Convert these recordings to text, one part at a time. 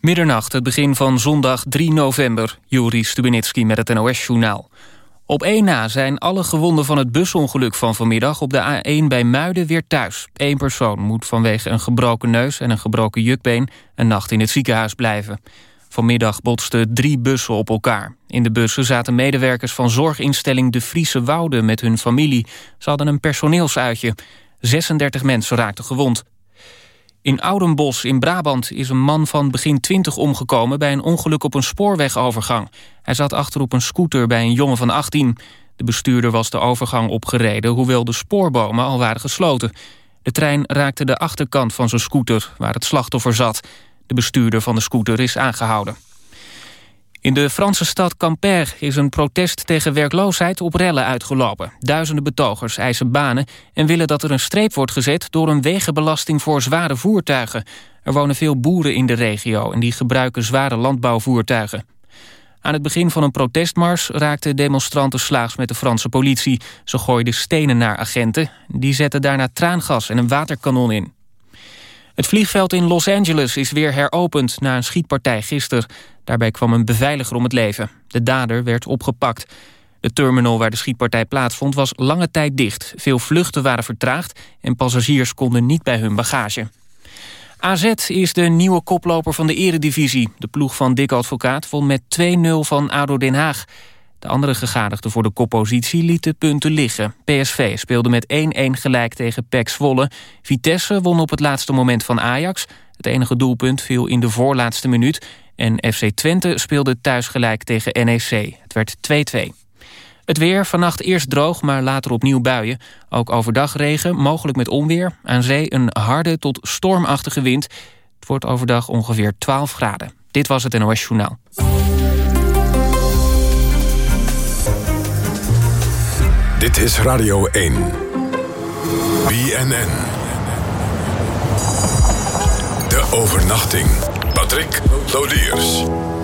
Middernacht, het begin van zondag 3 november. Juri Stubenitski met het NOS-journaal. Op één na zijn alle gewonden van het busongeluk van vanmiddag... op de A1 bij Muiden weer thuis. Eén persoon moet vanwege een gebroken neus en een gebroken jukbeen... een nacht in het ziekenhuis blijven. Vanmiddag botsten drie bussen op elkaar. In de bussen zaten medewerkers van zorginstelling De Friese Wouden... met hun familie. Ze hadden een personeelsuitje. 36 mensen raakten gewond. In Oudenbos in Brabant is een man van begin 20 omgekomen... bij een ongeluk op een spoorwegovergang. Hij zat achter op een scooter bij een jongen van 18. De bestuurder was de overgang opgereden... hoewel de spoorbomen al waren gesloten. De trein raakte de achterkant van zijn scooter, waar het slachtoffer zat. De bestuurder van de scooter is aangehouden. In de Franse stad Quimper is een protest tegen werkloosheid op rellen uitgelopen. Duizenden betogers eisen banen en willen dat er een streep wordt gezet... door een wegenbelasting voor zware voertuigen. Er wonen veel boeren in de regio en die gebruiken zware landbouwvoertuigen. Aan het begin van een protestmars raakten demonstranten slaags met de Franse politie. Ze gooiden stenen naar agenten. Die zetten daarna traangas en een waterkanon in. Het vliegveld in Los Angeles is weer heropend na een schietpartij gisteren. Daarbij kwam een beveiliger om het leven. De dader werd opgepakt. De terminal waar de schietpartij plaatsvond was lange tijd dicht. Veel vluchten waren vertraagd en passagiers konden niet bij hun bagage. AZ is de nieuwe koploper van de eredivisie. De ploeg van Dick Advocaat won met 2-0 van ADO Den Haag. De andere gegadigden voor de koppositie lieten punten liggen. PSV speelde met 1-1 gelijk tegen PEC Zwolle. Vitesse won op het laatste moment van Ajax. Het enige doelpunt viel in de voorlaatste minuut. En FC Twente speelde thuis gelijk tegen NEC. Het werd 2-2. Het weer, vannacht eerst droog, maar later opnieuw buien. Ook overdag regen, mogelijk met onweer. Aan zee een harde tot stormachtige wind. Het wordt overdag ongeveer 12 graden. Dit was het NOS Journaal. Dit is Radio 1. BNN. De overnachting. Patrick Lodiers.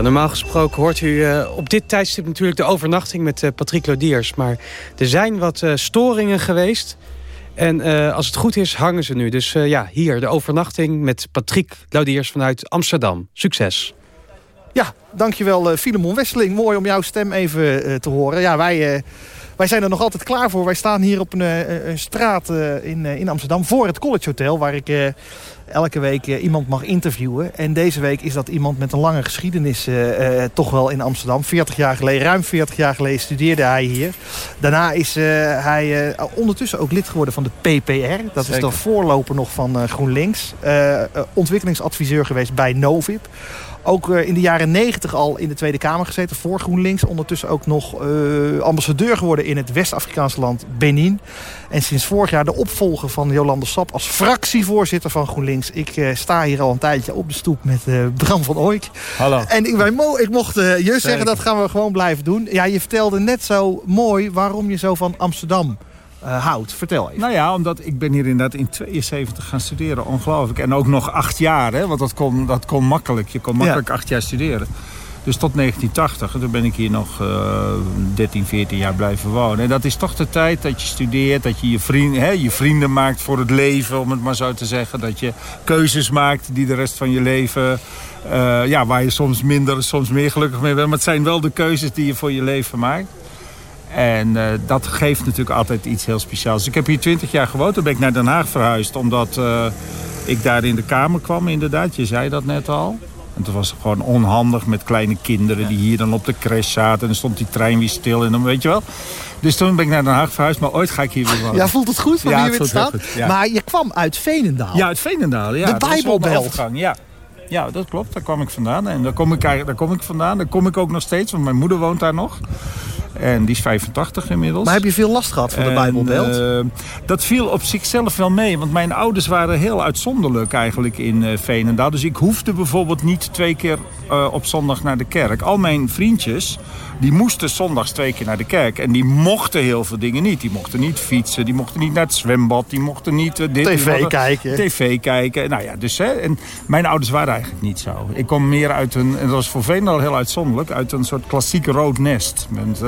Normaal gesproken hoort u uh, op dit tijdstip natuurlijk de overnachting met uh, Patrick Lodiers. Maar er zijn wat uh, storingen geweest. En als het goed is, hangen ze nu. Dus ja, hier de overnachting met Patrick Lodiers vanuit Amsterdam. Succes. Ja, dankjewel Filemon Wesseling. Mooi om jouw stem even te horen. Ja, wij wij zijn er nog altijd klaar voor. Wij staan hier op een, eh, straat eh, in, eh, in Amsterdam voor het College Hotel... waar ik elke week iemand mag interviewen. En deze week is dat iemand met een lange geschiedenis toch wel in Amsterdam. 40 jaar geleden, ruim 40 jaar geleden studeerde hij hier. Daarna is hij ondertussen ook lid geworden van de PPR. Dat is de voorloper nog van GroenLinks. ontwikkelingsadviseur geweest bij Novib. Ook eh, in de jaren 90 al in de Tweede Kamer gezeten voor GroenLinks. Ondertussen ook nog uh, ambassadeur geworden in het West-Afrikaanse land Benin. En sinds vorig jaar de opvolger van Jolande Sap als fractievoorzitter van GroenLinks. Ik uh, sta hier al een tijdje op de stoep met Bram van Ooyk. Hallo. En ik, wij mo ik mocht je zeggen, dat gaan we gewoon blijven doen. Ja, je vertelde net zo mooi waarom je zo van Amsterdam uh, houdt. Vertel even. Nou ja, omdat ik ben hier inderdaad in 72 gaan studeren. Ongelooflijk. En ook nog acht jaar, hè, want dat kon, dat kon makkelijk. Je kon makkelijk acht jaar studeren. Dus tot 1980. En toen ben ik hier nog uh, 13, 14 jaar blijven wonen. En dat is toch de tijd dat je studeert. Dat je je, vriend, hè, je vrienden maakt voor het leven, om het maar zo te zeggen. Dat je keuzes maakt die de rest van je leven... Uh, ja, waar je soms minder, soms meer gelukkig mee bent. Maar het zijn wel de keuzes die je voor je leven maakt. En uh, dat geeft natuurlijk altijd iets heel speciaals. Ik heb hier twintig jaar gewoond. Toen ben ik naar Den Haag verhuisd. Omdat uh, ik daar in de kamer kwam inderdaad. Je zei dat net al. En toen was het gewoon onhandig met kleine kinderen die hier dan op de crash zaten. En dan stond die trein weer stil en dan weet je wel. Dus toen ben ik naar Den Haag verhuisd, maar ooit ga ik hier weer wonen. Ja, voelt het goed van ja, hier weer staat? Ja. Maar je kwam uit Veenendaal. Ja, uit Veenendaal. Ja. De Bijbelbelt. Ja. ja, dat klopt. Daar kwam ik vandaan. En daar kom ik, daar kom ik vandaan. Daar kom ik ook nog steeds, want mijn moeder woont daar nog. En die is 85 inmiddels. Maar heb je veel last gehad van de Bijbelbelt? Uh, dat viel op zichzelf wel mee. Want mijn ouders waren heel uitzonderlijk eigenlijk in uh, Veenendaal. Dus ik hoefde bijvoorbeeld niet twee keer uh, op zondag naar de kerk. Al mijn vriendjes die moesten zondags twee keer naar de kerk. En die mochten heel veel dingen niet. Die mochten niet fietsen, die mochten niet naar het zwembad, die mochten niet... Dit, TV kijken. TV kijken. Nou ja, dus hè, en mijn ouders waren eigenlijk niet zo. Ik kom meer uit een, en dat was voor Veenendaal heel uitzonderlijk, uit een soort klassieke rood nest. Met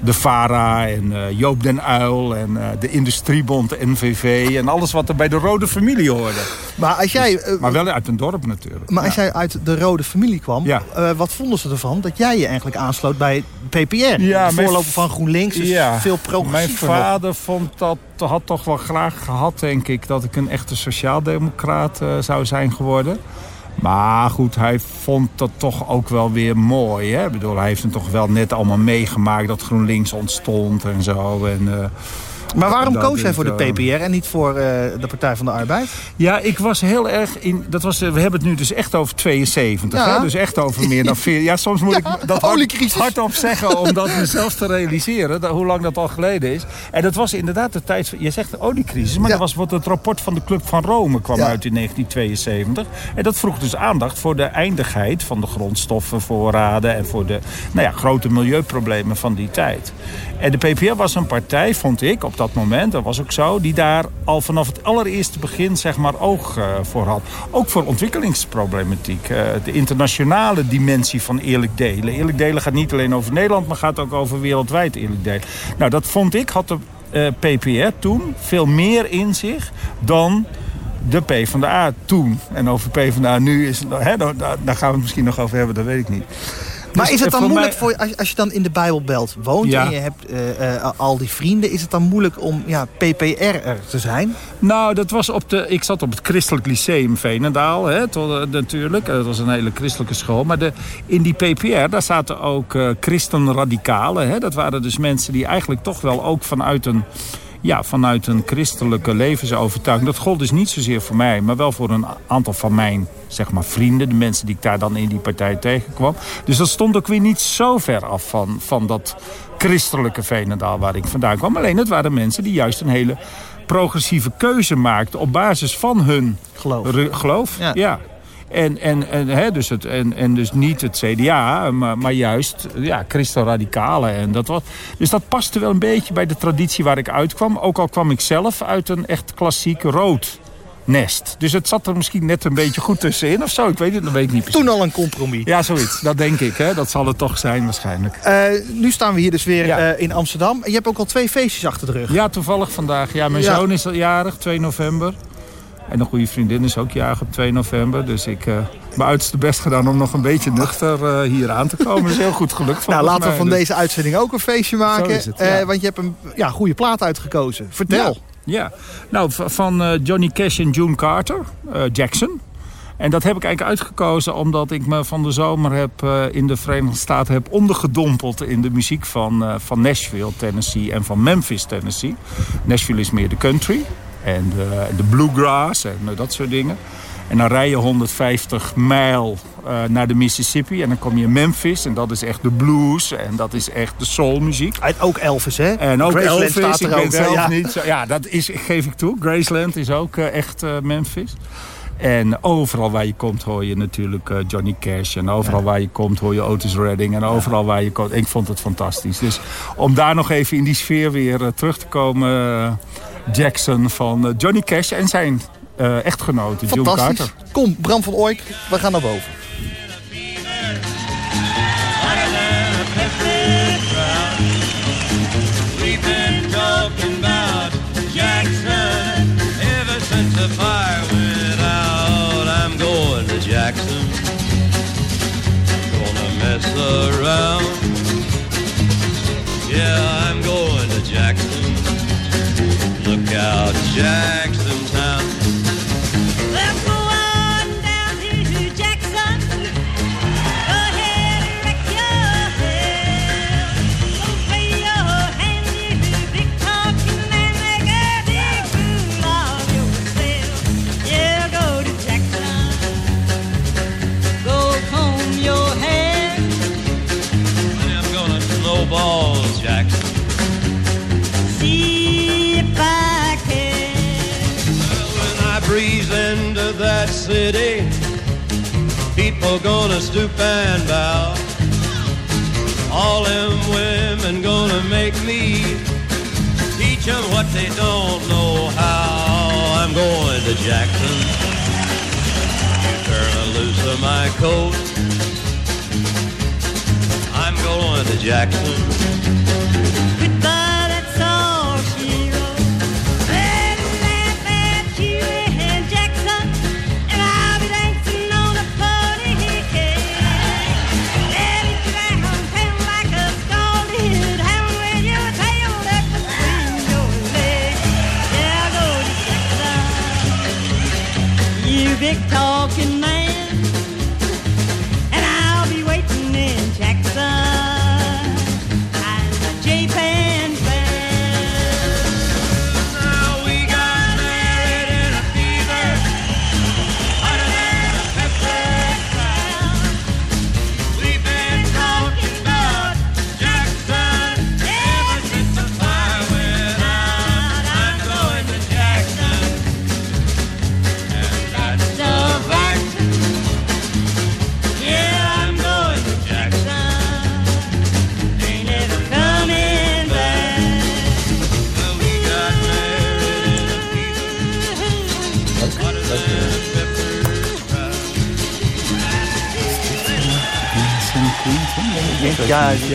de VARA en uh, Joop den Uil en de Industriebond, de NVV en alles wat er bij de rode familie hoorde. Maar, als jij, dus, maar wel uit een dorp natuurlijk. Maar als jij uit de rode familie kwam, ja. wat vonden ze ervan dat jij je eigenlijk aansloot bij PPR. Ja, de voorloper van GroenLinks is ja, veel progressiever. Mijn vader vond dat, had toch wel graag gehad, denk ik... dat ik een echte sociaaldemocraat zou zijn geworden. Maar goed, hij vond dat toch ook wel weer mooi. Hè? Ik bedoel, hij heeft het toch wel net allemaal meegemaakt... dat GroenLinks ontstond en zo. En, uh, maar waarom koos hij voor de PPR en niet voor uh, de Partij van de Arbeid? Ja, ik was heel erg in. Dat was, we hebben het nu dus echt over 72. Ja. Hè? Dus echt over meer dan 4. Ja, soms moet ja, ik dat hard, hardop zeggen om dat mezelf te realiseren. Dat, hoe lang dat al geleden is. En dat was inderdaad de tijd. Je zegt de oliecrisis. Maar dat was wat het rapport van de Club van Rome kwam uit in 1972. En dat vroeg dus aandacht voor de eindigheid van de grondstoffenvoorraden. En voor de nou ja, grote milieuproblemen van die tijd. En de PPR was een partij, vond ik, op dat moment, dat was ook zo... die daar al vanaf het allereerste begin zeg maar, oog uh, voor had. Ook voor ontwikkelingsproblematiek. Uh, de internationale dimensie van eerlijk delen. Eerlijk delen gaat niet alleen over Nederland... maar gaat ook over wereldwijd eerlijk delen. Nou, dat vond ik, had de eh, PPR toen veel meer in zich dan de P van de A toen. En over P van de A nu is... Hè, daar, daar gaan we het misschien nog over hebben, dat weet ik niet. Maar dus is het dan moeilijk voor als, als je dan in de Bijbelbelt woont en je hebt uh, uh, al die vrienden, is het dan moeilijk om ja, PPR te zijn? Nou, dat was op de. Ik zat op het Christelijk Lyceum Veenendaal, hè, tot, natuurlijk. Dat was een hele christelijke school. Maar de, in die PPR, daar zaten ook christenradicalen. Hè. Dat waren dus mensen die eigenlijk toch wel ook vanuit een ja, vanuit een christelijke levensovertuiging. Dat gold dus niet zozeer voor mij, maar wel voor een aantal van mijn zeg maar, vrienden. De mensen die ik daar dan in die partij tegenkwam. Dus dat stond ook weer niet zo ver af van, van dat christelijke Veenendaal waar ik vandaan kwam. Alleen het waren mensen die juist een hele progressieve keuze maakten op basis van hun geloof. geloof. ja. En, en, en, hè, dus het, en, en dus niet het CDA, maar, maar juist ja, christelradicalen. En dat was, dus dat paste wel een beetje bij de traditie waar ik uitkwam. Ook al kwam ik zelf uit een echt klassiek rood nest. Dus het zat er misschien net een beetje goed tussenin of zo. Ik weet het, dat weet ik niet precies. Toen al een compromis. Ja, zoiets. Dat denk ik. Hè. Dat zal het toch zijn waarschijnlijk. Uh, nu staan we hier dus weer uh, in Amsterdam. Je hebt ook al twee feestjes achter de rug. Ja, toevallig vandaag. Ja, mijn ja. zoon is al jarig, 2 november. En een goede vriendin is ook jarig op 2 november. Dus ik heb uh, mijn uiterste best gedaan om nog een beetje nuchter uh, hier aan te komen. Dat is heel goed gelukt. Nou, laten we van dus. deze uitzending ook een feestje maken. Het, ja. uh, want je hebt een ja, goede plaat uitgekozen. Vertel. Ja, nou van uh, Johnny Cash en June Carter, uh, Jackson. En dat heb ik eigenlijk uitgekozen omdat ik me van de zomer heb, uh, in de Verenigde Staten heb ondergedompeld in de muziek van, van Nashville, Tennessee en van Memphis, Tennessee. Nashville is meer de country en de, de bluegrass en dat soort dingen. En dan rij je 150 mijl uh, naar de Mississippi. En dan kom je in Memphis. En dat is echt de blues. En dat is echt de soulmuziek. En ook Elvis, hè? En ook Graceland Elvis. Staat er ik ben ook, zelf ja. niet zo, Ja, dat is, geef ik toe. Graceland is ook uh, echt uh, Memphis. En overal waar je komt hoor je natuurlijk Johnny Cash. En overal ja. waar je komt hoor je Otis Redding. En overal waar je komt. Ik vond het fantastisch. Dus om daar nog even in die sfeer weer terug te komen. Jackson van uh, Johnny Cash en zijn uh, echtgenote June Carter. Kom, Bram van Ooyk, we gaan naar boven. Yeah. People gonna stoop and bow. All them women gonna make me teach them what they don't know how. I'm going to Jackson. You turn loose of my coat. I'm going to Jackson. victory.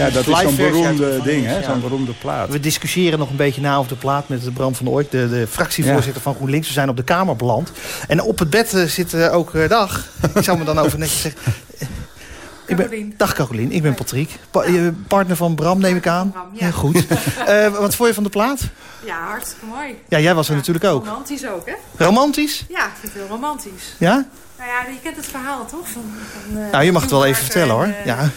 Ja, dat is zo'n beroemde de ding, hè? Zo'n beroemde plaat. We discussiëren nog een beetje na over de plaat met Bram van Ooyk, de, de fractievoorzitter van GroenLinks. We zijn op de Kamer beland. En op het bed eh, zit eh, ook... eh, dag, ik zou me dan over netjes zeggen... Ik ben, dag Carolien, ik ben Patrick. Pa- je partner van Bram neem ik aan. Bram, ja. Heel goed. Eh, wat vond je van de plaat? Ja, hartstikke mooi. Ja, jij was er natuurlijk ook. Romantisch ook, hè? Romantisch? Ja, ik vind het heel romantisch. Ja? Nou ja, je kent het verhaal toch? Van, van, Nou, je mag het wel even vertellen hoor. en, Ja.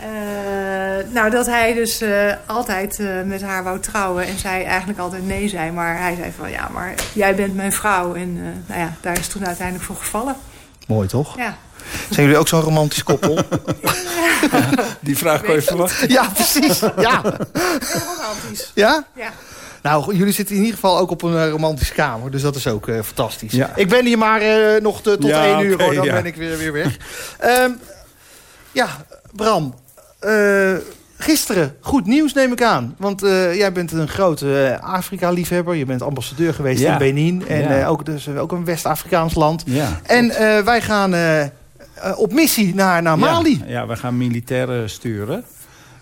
Eh, nou, dat hij dus eh, altijd eh, met haar wou trouwen en zij eigenlijk altijd nee zei. Maar hij zei van, ja, maar jij bent mijn vrouw. En eh, nou ja, daar is toen uiteindelijk voor gevallen. Mooi toch? Ja. Zijn jullie ook zo'n romantisch koppel? Die vraag kon je verwachten. ja, precies. Ja. Heel romantisch. Ja? Ja. Nou, jullie zitten in ieder geval ook op een romantische kamer. Dus dat is ook eh, fantastisch. Ja. Ik ben hier maar eh, nog te- tot Ja, één uur, hoor. Dan ja. ben ik weer, weer weg. Ehm, ja, Bram. Eh, Gisteren, goed nieuws neem ik aan. Want eh, jij bent een grote eh, Afrika-liefhebber. Je bent ambassadeur geweest Ja. in Benin. En Ja. ook, dus, ook een West-Afrikaans land. Ja. En wij gaan op missie naar, naar Mali. Ja, ja, we gaan militairen sturen.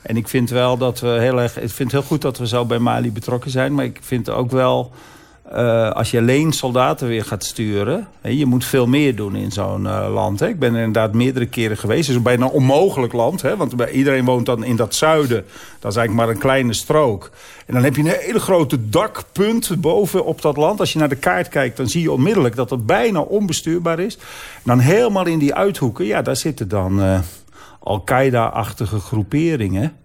En ik vind wel dat we heel erg. Ik vind het heel goed dat we zo bij Mali betrokken zijn. Maar ik vind ook wel. Eh, als je alleen soldaten weer gaat sturen. Hè, je moet veel meer doen in zo'n eh, land. Hè. Ik ben er inderdaad meerdere keren geweest. Het is bijna een onmogelijk land. Hè, want iedereen woont dan in dat zuiden. Dat is eigenlijk maar een kleine strook. En dan heb je een hele grote dakpunt boven op dat land. Als je naar de kaart kijkt, dan zie je onmiddellijk dat het bijna onbestuurbaar is. En dan helemaal in die uithoeken, ja, daar zitten dan eh, Al-Qaeda-achtige groeperingen.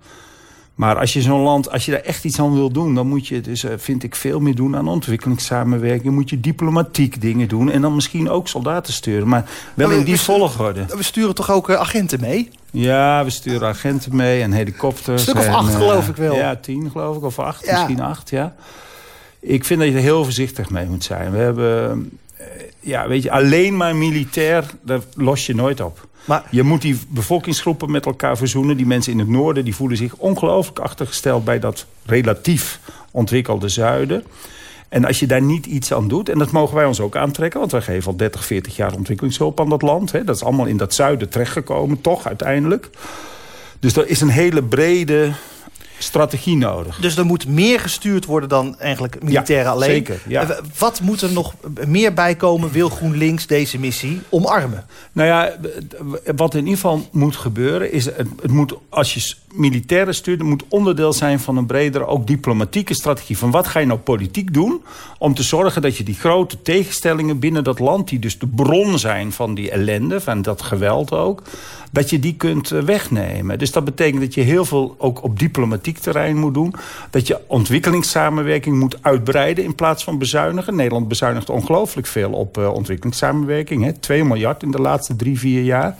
Maar als je zo'n land, als je daar echt iets aan wil doen... dan moet je, dus, eh, vind ik, veel meer doen aan ontwikkelingssamenwerking. Moet je diplomatiek dingen doen. En dan misschien ook soldaten sturen. Maar wel Maar we- in die we- volgorde. We sturen toch ook eh, agenten mee? Ja, we sturen agenten mee en helikopters. Stuk of en, acht, eh, geloof ik wel. Ja, tien geloof ik, of acht, Ja. misschien acht, ja. Ik vind dat je er heel voorzichtig mee moet zijn. We hebben, ja, weet je, alleen maar militair, daar los je nooit op. Maar Je moet die bevolkingsgroepen met elkaar verzoenen. Die mensen in het noorden die voelen zich ongelooflijk achtergesteld... bij dat relatief ontwikkelde zuiden. En als je daar niet iets aan doet... en dat mogen wij ons ook aantrekken... want wij geven al 30, 40 jaar ontwikkelingshulp aan dat land. Hè. Dat is allemaal in dat zuiden terechtgekomen, toch, uiteindelijk. Dus er is een hele brede strategie nodig. Dus er moet meer gestuurd worden dan eigenlijk militairen Ja, alleen. zeker, ja. Eh, Wat moet er nog meer bij komen? Wil GroenLinks deze missie omarmen? Nou ja, wat in ieder geval moet gebeuren... is het, het moet, als je militairen stuurt... moet onderdeel zijn van een bredere, ook diplomatieke strategie. Van wat ga je nou politiek doen... om te zorgen dat je die grote tegenstellingen binnen dat land... die dus de bron zijn van die ellende, van dat geweld ook... dat je die kunt eh, wegnemen. Dus dat betekent dat je heel veel ook op diplomatiek terrein moet doen. Dat je ontwikkelingssamenwerking moet uitbreiden in plaats van bezuinigen. Nederland bezuinigt ongelooflijk veel op eh, ontwikkelingssamenwerking. Hè? 2 miljard in de laatste drie, vier jaar.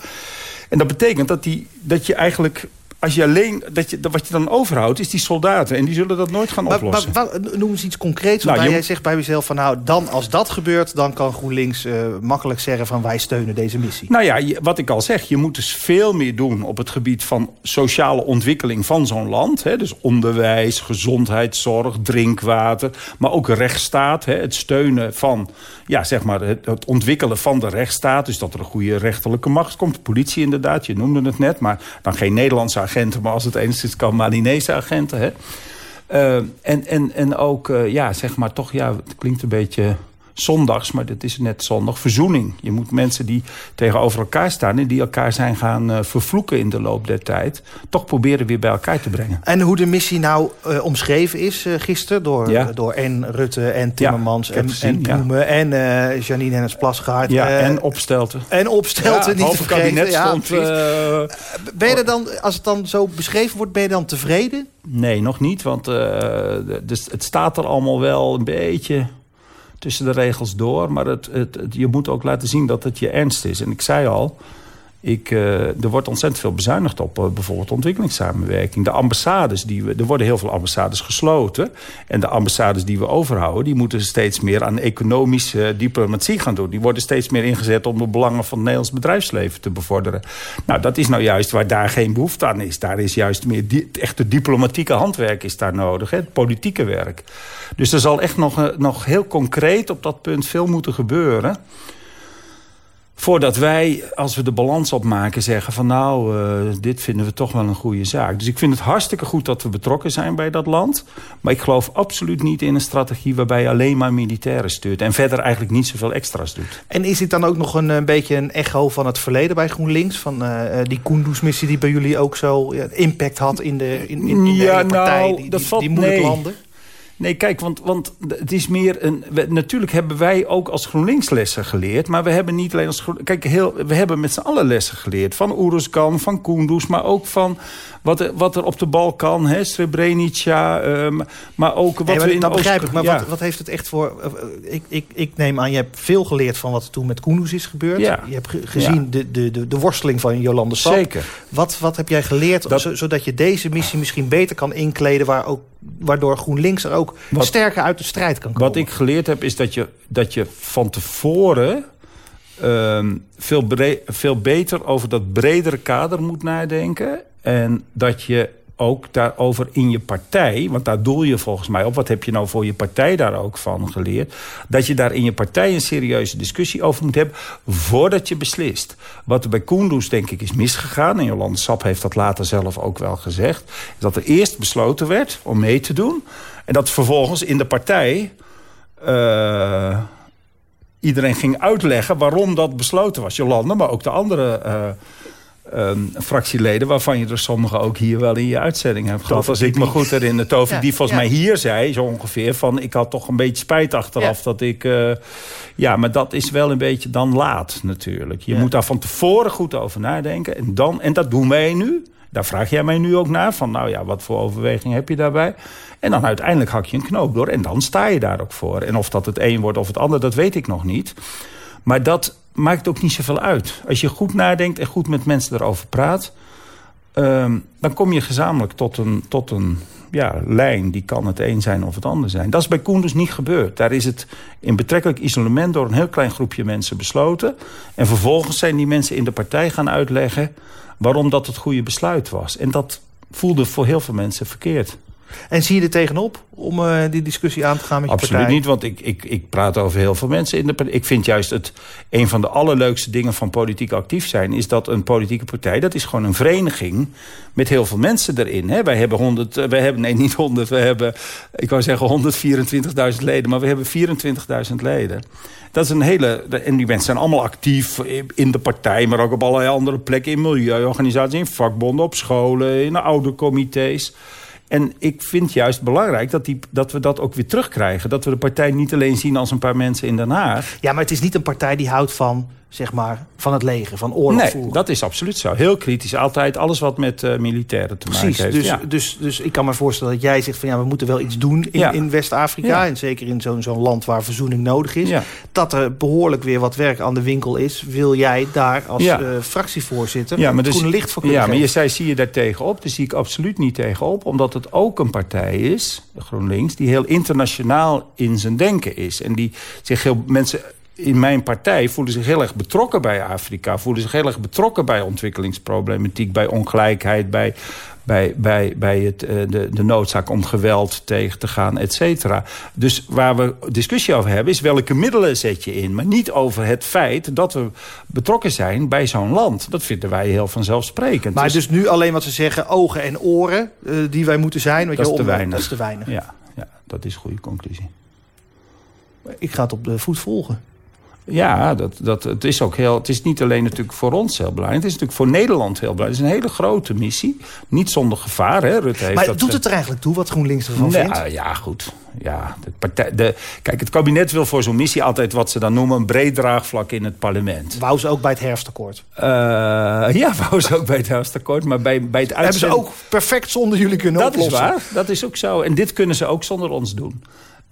En dat betekent dat, die, dat je eigenlijk... Als je alleen, dat je, wat je dan overhoudt, is die soldaten. En die zullen dat nooit gaan Maar, oplossen. maar, wat- noem eens iets concreets. Nou, jij zegt bij jezelf van nou, dan als dat gebeurt... dan kan GroenLinks eh, makkelijk zeggen van wij steunen deze missie. Nou ja, je- wat ik al zeg, je moet dus veel meer doen op het gebied van sociale ontwikkeling van zo'n land. Hè? Dus onderwijs, gezondheidszorg, drinkwater, maar ook rechtsstaat. Hè? Het steunen van, ja, zeg maar, het, het ontwikkelen van de rechtsstaat. Dus dat er een goede rechterlijke macht komt. Politie inderdaad, je noemde het net. Maar dan geen Nederlandse agenten, maar als het enigszins kan, Malinese agenten. Hè? Eh, en, en, en ook, eh, ja, zeg maar toch, ja, het klinkt een beetje zondags, maar dit is net zondag, verzoening. Je moet mensen die tegenover elkaar staan en die elkaar zijn gaan eh, vervloeken in de loop der tijd, toch proberen weer bij elkaar te brengen. En hoe de missie nou eh, omschreven is eh, gisteren door, Ja. door en Rutte en Timmermans en, gezien, en ja. Bloemen en Janine Hennis Plasgaard. Ja, en opstelten. en opstelten, niet te kabinet Ja, stond, ben je er dan, als het dan zo beschreven wordt, ben je dan tevreden? Nee, nog niet, want dus het staat er allemaal wel een beetje tussen de regels door. Maar het, het, het- je moet ook laten zien dat het je ernst is. En ik zei al, ik, eh, er wordt ontzettend veel bezuinigd op eh, bijvoorbeeld ontwikkelingssamenwerking. De ambassades, die we, er worden heel veel ambassades gesloten. En de ambassades die we overhouden, die moeten steeds meer aan economische diplomatie gaan doen. Die worden steeds meer ingezet om de belangen van het Nederlands bedrijfsleven te bevorderen. Nou, dat is nou juist waar daar geen behoefte aan is. Daar is juist meer di het echte diplomatieke handwerk is daar nodig. Hè? Het politieke werk. Dus er zal echt nog, eh, nog heel concreet op dat punt veel moeten gebeuren. Voordat wij, als we de balans opmaken, zeggen van nou, eh, dit vinden we toch wel een goede zaak. Dus ik vind het hartstikke goed dat we betrokken zijn bij dat land. Maar ik geloof absoluut niet in een strategie waarbij je alleen maar militairen stuurt. En verder eigenlijk niet zoveel extra's doet. En is dit dan ook nog een, beetje een echo van het verleden bij GroenLinks? Van eh, eh, die Kunduz-missie die bij jullie ook zo impact had in de, in, in, in de Ja, partij, nou, die, dat die, valt- die moeilijke nee. landen? Nee, kijk, want, want het is meer een... natuurlijk hebben wij ook als GroenLinks lessen geleerd. Maar we hebben niet alleen als Kijk, heel, we hebben met z'n allen lessen geleerd. Van Oeruzkan, van Kunduz, maar ook van wat er, wat er op de Balkan... Hè, Srebrenica, ehm, maar ook wat Nee, maar we in dat Oost- begrijp ik, maar ja. wat, wat heeft het echt voor... eh, eh, ik, ik, ik neem aan, je hebt veel geleerd van wat er toen met Kunduz is gebeurd. Ja. Je hebt ge- gezien de, de, de, de worsteling van Jolande Sap. Zeker. Wat, wat heb jij geleerd, Dat- zo- zodat je deze missie misschien beter kan inkleden... Waar ook, waardoor GroenLinks er ook Wat- sterker uit de strijd kan komen? Wat ik geleerd heb is dat je, dat je van tevoren ehm, veel, veel beter over dat bredere kader moet nadenken. En dat je ook daarover in je partij... want daar doel je volgens mij op... wat heb je nou voor je partij daar ook van geleerd... dat je daar in je partij een serieuze discussie over moet hebben... voordat je beslist. Wat er bij Kunduz denk ik is misgegaan... en Jolande Sap heeft dat later zelf ook wel gezegd... is dat er eerst besloten werd om mee te doen... en dat vervolgens in de partij... Uh, iedereen ging uitleggen waarom dat besloten was. Jolande, maar ook de andere... Uh, um, fractieleden... waarvan je er sommigen ook hier wel in je uitzending hebt gehad. Als ik me goed herinner. Tovik ja, die volgens ja. mij hier zei, zo ongeveer... van ik had toch een beetje spijt achteraf ja. dat ik... Uh, ja, maar dat is wel een beetje dan laat natuurlijk. Je moet daar van tevoren goed over nadenken. En, dan, en dat doen wij nu. Daar vraag jij mij nu ook naar. Van nou ja, wat voor overweging heb je daarbij? En dan uiteindelijk hak je een knoop door. En dan sta je daar ook voor. En of dat het een wordt of het ander, dat weet ik nog niet. Maar dat maakt ook niet zoveel uit. Als je goed nadenkt en goed met mensen erover praat... Um, dan kom je gezamenlijk tot een, tot een ja, lijn. Die kan het een zijn of het ander zijn. Dat is bij Koen dus niet gebeurd. Daar is het in betrekkelijk isolement door een heel klein groepje mensen besloten. En vervolgens zijn die mensen in de partij gaan uitleggen... waarom dat het goede besluit was. En dat voelde voor heel veel mensen verkeerd. En zie je er tegenop om uh, die discussie aan te gaan met je Absoluut partij? niet, want ik, ik, ik praat over heel veel mensen in de partij. Ik vind juist het een van de allerleukste dingen van politiek actief zijn... is dat een politieke partij, dat is gewoon een vereniging... met heel veel mensen erin. Hè? Wij hebben 100, uh, wij hebben, nee niet 100, we hebben, ik wou zeggen 124.000 leden... maar we hebben 24.000 leden. Dat is een hele... En die mensen zijn allemaal actief in de partij... maar ook op allerlei andere plekken in milieuorganisaties... in vakbonden, op scholen, in oudercomité's... En ik vind juist belangrijk dat, die, dat we dat ook weer terugkrijgen. Dat we de partij niet alleen zien als een paar mensen in Den Haag. Ja, maar het is niet een partij die houdt van zeg maar, van het leger, van oorlog nee, voeren. dat is absoluut zo. Heel kritisch. Altijd alles wat met uh, militairen te Precies, maken heeft. Dus, ja. dus, dus ik kan me voorstellen dat jij zegt van ja, we moeten wel iets doen in, Ja. in West-Afrika. Ja. En zeker in zo'n zo'n land waar verzoening nodig is. Dat er behoorlijk weer wat werk aan de winkel is. Wil jij daar als eh, fractievoorzitter Ja, maar het dus- groene licht voor kunnen Ja, maar je zei, zie je daar tegenop? Daar zie ik absoluut niet tegenop. Omdat het ook een partij is, de GroenLinks... die heel internationaal in zijn denken is. En die zich heel... Mensen in mijn partij voelen zich heel erg betrokken bij Afrika. Voelen zich heel erg betrokken bij ontwikkelingsproblematiek... bij ongelijkheid, bij, bij, bij, bij het, eh, de, de noodzaak om geweld tegen te gaan, et cetera. Dus waar we discussie over hebben... is welke middelen zet je in. Maar niet over het feit dat we betrokken zijn bij zo'n land. Dat vinden wij heel vanzelfsprekend. Maar dus nu alleen wat ze zeggen, ogen en oren eh, die wij moeten zijn. Dat je is te weinig. Dat is te weinig. Ja, ja, dat is een goede conclusie. Ik ga het op de voet volgen. Ja, dat, dat, het is ook heel. Het is niet alleen natuurlijk voor ons heel belangrijk. Het is natuurlijk voor Nederland heel belangrijk. Het is een hele grote missie. Niet zonder gevaar. Hè? Rutte heeft Maar dat, doet het er eigenlijk toe wat GroenLinks ervan Nee, vindt? ja, goed. Ja, de partij, de, kijk, het kabinet wil voor zo'n missie altijd wat ze dan noemen... een breed draagvlak in het parlement. Wou ze ook bij het herfstakkoord? Uh, ja, wou ze ook bij het herfstakkoord. Maar bij, bij het Hebben ze ook perfect zonder jullie kunnen Dat is oplossen? waar, dat is ook zo. En dit kunnen ze ook zonder ons doen.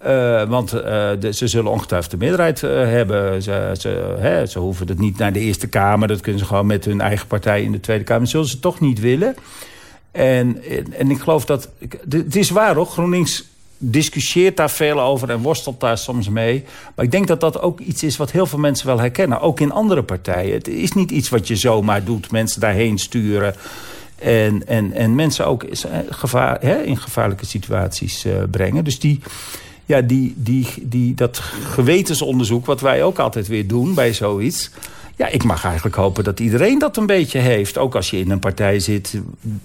Uh, want de, ze zullen ongetwijfeld de meerderheid uh, hebben. Ze, ze, hè, ze hoeven het niet naar de Eerste Kamer. Dat kunnen ze gewoon met hun eigen partij in de Tweede Kamer. Dat zullen ze toch niet willen. En, en, ik geloof dat... Het is waar hoor, GroenLinks discussieert daar veel over en worstelt daar soms mee. Maar ik denk dat dat ook iets is wat heel veel mensen wel herkennen. Ook in andere partijen. Het is niet iets wat je zomaar doet. Mensen daarheen sturen. En, en, en mensen ook gevaar, hè, in gevaarlijke situaties brengen. Dus die, ja, die, die, die, dat gewetensonderzoek wat wij ook altijd weer doen bij zoiets... Ja, ik mag eigenlijk hopen dat iedereen dat een beetje heeft. Ook als je in een partij zit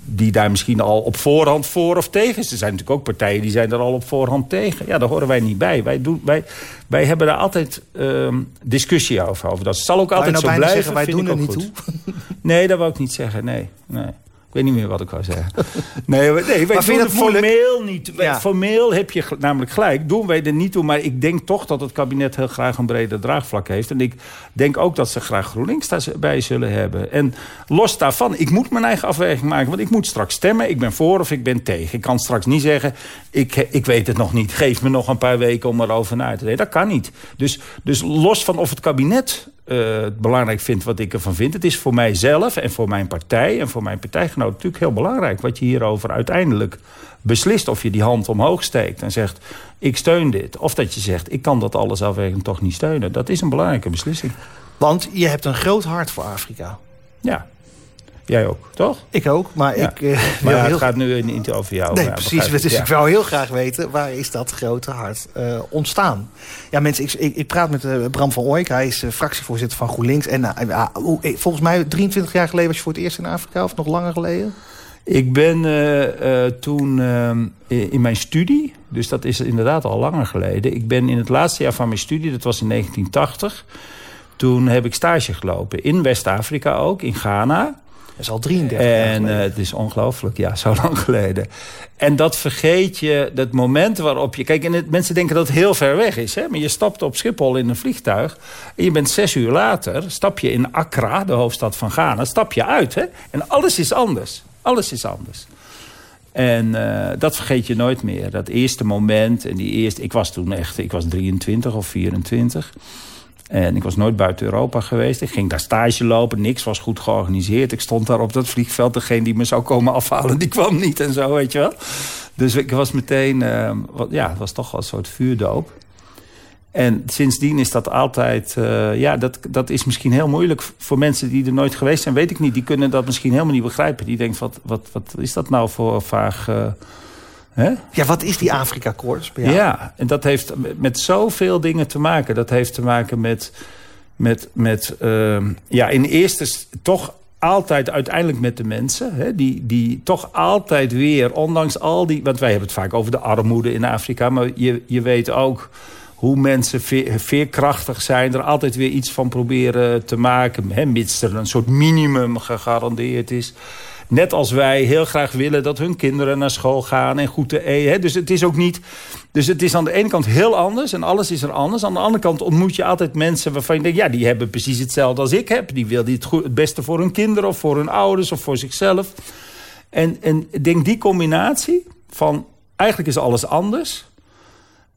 die daar misschien al op voorhand voor of tegen is. Er zijn natuurlijk ook partijen die zijn er al op voorhand tegen. Ja, daar horen wij niet bij. Wij, doen, wij, wij hebben daar altijd um, discussie over, over. Dat zal ook altijd nou zo blijven. Zeggen, wij doen er niet goed. toe? Nee, dat wil ik niet zeggen. Nee, nee. Ik weet niet meer wat ik wou zeggen. Nee, nee wij maar het formeel niet. Ja. Formeel heb je namelijk gelijk. Doen wij er niet toe. Maar ik denk toch dat het kabinet heel graag een breder draagvlak heeft. En ik denk ook dat ze graag GroenLinks daarbij zullen hebben. En los daarvan, ik moet mijn eigen afweging maken. Want ik moet straks stemmen. Ik ben voor of ik ben tegen. Ik kan straks niet zeggen, ik, ik weet het nog niet. Geef me nog een paar weken om erover na te denken. Dat kan niet. Dus, dus los van of het kabinet uh, belangrijk vindt wat ik ervan vind. Het is voor mijzelf en voor mijn partij en voor mijn partijgenoten natuurlijk heel belangrijk... wat je hierover uiteindelijk beslist. Of je die hand omhoog steekt en zegt, ik steun dit. Of dat je zegt, ik kan dat alles afwegend toch niet steunen. Dat is een belangrijke beslissing. Want je hebt een groot hart voor Afrika. Ja. Jij ook, toch? Ik ook, maar Ja. ik uh, Maar ja, het heel... gaat nu niet over jou. Nee, ja, precies. Dus Ja. ik wou heel graag weten, waar is dat grote hart eh, ontstaan? Ja, mensen, ik, ik, ik praat met eh, Bram van Ooyk. Hij is eh, fractievoorzitter van GroenLinks. En eh, eh, volgens mij 23 jaar geleden was je voor het eerst in Afrika. Of nog langer geleden? Ik ben eh, eh, toen in mijn studie, dus dat is inderdaad al langer geleden. Ik ben in het laatste jaar van mijn studie, dat was in 1980. Toen heb ik stage gelopen in West-Afrika ook, in Ghana. Dat is al 33 jaar En eh, het is ongelooflijk, ja, zo lang geleden. En dat vergeet je, dat moment waarop je... Kijk, en het, mensen denken dat het heel ver weg is. Hè? Maar je stapt op Schiphol in een vliegtuig... en je bent zes uur later, stap je in Accra, de hoofdstad van Ghana... stap je uit, hè? En alles is anders. Alles is anders. En eh, dat vergeet je nooit meer. Dat eerste moment en die eerste... Ik was toen echt, ik was 23 of 24... En ik was nooit buiten Europa geweest. Ik ging daar stage lopen. Niks was goed georganiseerd. Ik stond daar op dat vliegveld. Degene die me zou komen afhalen, die kwam niet en zo, weet je wel. Dus ik was meteen... eh, wat, ja, het was toch wel een soort vuurdoop. En sindsdien is dat altijd... eh, ja, dat, dat is misschien heel moeilijk voor mensen die er nooit geweest zijn. Weet ik niet. Die kunnen dat misschien helemaal niet begrijpen. Die denken, wat, wat, wat is dat nou voor vaag... eh, Ja, wat is die Afrika-koorts? Ja, en dat heeft met- zoveel dingen te maken. Dat heeft te maken met, met, met ehm, ja, in eerste toch altijd uiteindelijk met de mensen. Hè, die, die toch altijd weer, ondanks al die... Want wij hebben het vaak over de armoede in Afrika. Maar je, je weet ook hoe mensen veer- veerkrachtig zijn. Er altijd weer iets van proberen te maken. Hè, mits er een soort minimum gegarandeerd is. Net als wij heel graag willen dat hun kinderen naar school gaan en goed te eten. Dus het is ook niet. Dus het is aan de ene kant heel anders en alles is er anders. Aan de andere kant ontmoet je altijd mensen waarvan je denkt: ja, die hebben precies hetzelfde als ik heb. Die willen het, het beste voor hun kinderen of voor hun ouders of voor zichzelf. En, en ik denk die combinatie van eigenlijk is alles anders.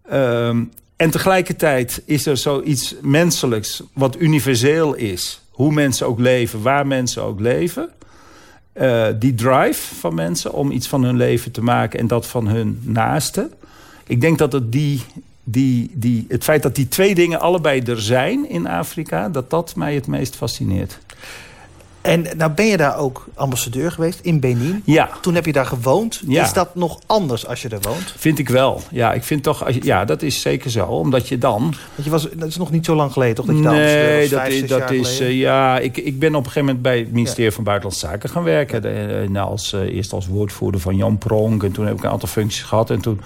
Ehm, en tegelijkertijd is er zoiets menselijks wat universeel is. Hoe mensen ook leven, waar mensen ook leven. Eh, die drive van mensen om iets van hun leven te maken en dat van hun naasten. Ik denk dat het, die, die, die, het feit dat die twee dingen allebei er zijn in Afrika... dat dat mij het meest fascineert. En nou ben je daar ook ambassadeur geweest in Benin. Ja, Toen heb je daar gewoond. Ja. Is dat nog anders als je daar woont? vind ik wel. Ja, ik vind toch, als je- ja, dat is zeker zo. Omdat je dan... Want je was, dat is nog niet zo lang geleden, toch? Dat je daar ambassadeur Nee, was, dat vijf, is, dat is eh, ja, ik, ik ben op een gegeven moment bij het ministerie van Buitenlandse Zaken gaan werken. De, eh, nou, als, eh, eerst als woordvoerder van Jan Pronk en toen heb ik een aantal functies gehad. En toen,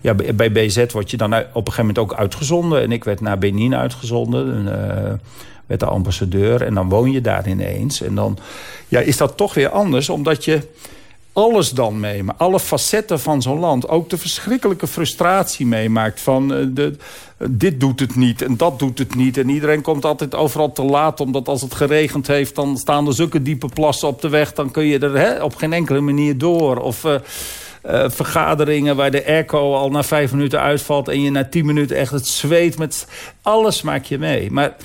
ja, bij, BZ word je dan op een gegeven moment ook uitgezonden. En ik werd naar Benin uitgezonden. En, werd de ambassadeur en dan woon je daar ineens. En dan ja, is dat toch weer anders, omdat je alles dan meemaakt. Alle facetten van zo'n land. Ook de verschrikkelijke frustratie meemaakt van... eh, de, eh, dit doet het niet en dat doet het niet. En iedereen komt altijd overal te laat... omdat als het geregend heeft, dan staan er zulke diepe plassen op de weg... dan kun je er hè, op geen enkele manier door. Of... eh, vergaderingen waar de airco al na vijf minuten uitvalt... en je na tien minuten echt het zweet met... Alles maak je mee. Maar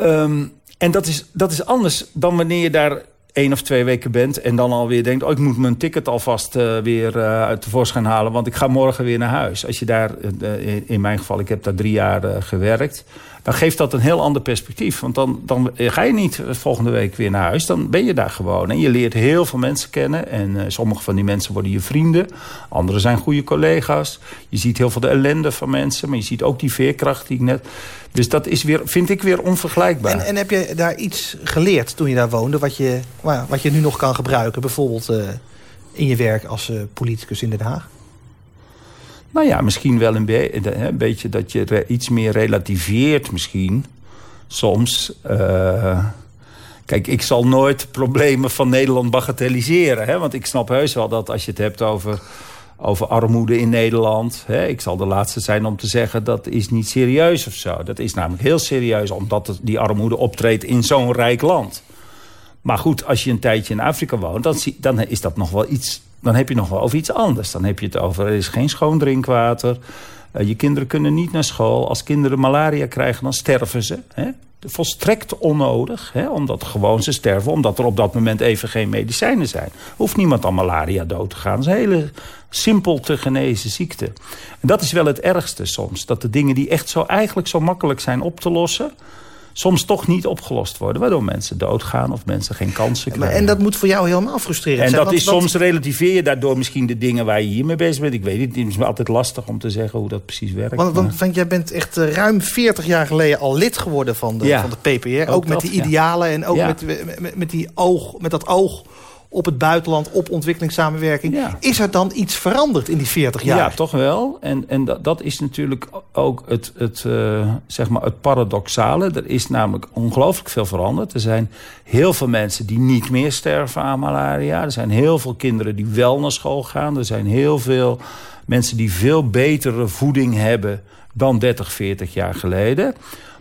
Ehm, en dat is, dat is anders dan wanneer je daar één of twee weken bent... en dan alweer denkt, oh, ik moet mijn ticket alvast eh, weer eh uit tevoorschijn halen... want ik ga morgen weer naar huis. Als je daar, eh, in- in mijn geval, ik heb daar drie jaar gewerkt... dan geeft dat een heel ander perspectief. Want dan, dan ga je niet eh, volgende week weer naar huis. Dan ben je daar gewoon. En je leert heel veel mensen kennen. En eh, sommige van die mensen worden je vrienden. Anderen zijn goede collega's. Je ziet heel veel de ellende van mensen. Maar je ziet ook die veerkracht die ik net... Dus dat is weer, vind ik weer onvergelijkbaar. En, en heb je daar iets geleerd toen je daar woonde... wat je, wat je nu nog kan gebruiken? Bijvoorbeeld eh, in je werk als politicus in Den Haag? Nou ja, misschien wel een, een beetje dat je iets meer relativeert misschien. Soms. eh, kijk, ik zal nooit problemen van Nederland bagatelliseren. Hè? Want ik snap heus wel dat als je het hebt over, over armoede in Nederland... Hè, ik zal de laatste zijn om te zeggen dat is niet serieus of zo. Dat is namelijk heel serieus omdat die armoede optreedt in zo'n rijk land. Maar goed, als je een tijdje in Afrika woont, dan, zie, dan is dat nog wel iets. Dan heb je nog wel over iets anders. Dan heb je het over er is geen schoon drinkwater. Eh, je kinderen kunnen niet naar school. Als kinderen malaria krijgen, dan sterven ze. Hè? Volstrekt onnodig, hè? omdat gewoon ze sterven... omdat er op dat moment even geen medicijnen zijn. Hoeft niemand aan malaria dood te gaan. Dat is een hele simpel te genezen ziekte. En dat is wel het ergste soms. Dat de dingen die echt zo eigenlijk zo makkelijk zijn op te lossen... soms toch niet opgelost worden. Waardoor mensen doodgaan of mensen geen kansen krijgen. en dat moet voor jou helemaal frustrerend En zijn. dat want- is soms relativeer je daardoor misschien de dingen waar je hiermee bezig bent. Ik weet het, het is me altijd lastig om te zeggen hoe dat precies werkt. Want, want, maar- want jij bent echt eh, ruim 40 jaar geleden al lid geworden van de, Ja. van de PPR. Ook, Ook met dat, die ja. idealen en ook Ja. met, met, met, die oog, met dat oog op het buitenland, op ontwikkelingssamenwerking. Ja. Is er dan iets veranderd in die 40 jaar? Ja, toch wel. En, en dat, dat is natuurlijk ook het, het, eh, zeg maar het paradoxale. Er is namelijk ongelooflijk veel veranderd. Er zijn heel veel mensen die niet meer sterven aan malaria. Er zijn heel veel kinderen die wel naar school gaan. Er zijn heel veel mensen die veel betere voeding hebben dan 30, 40 jaar geleden.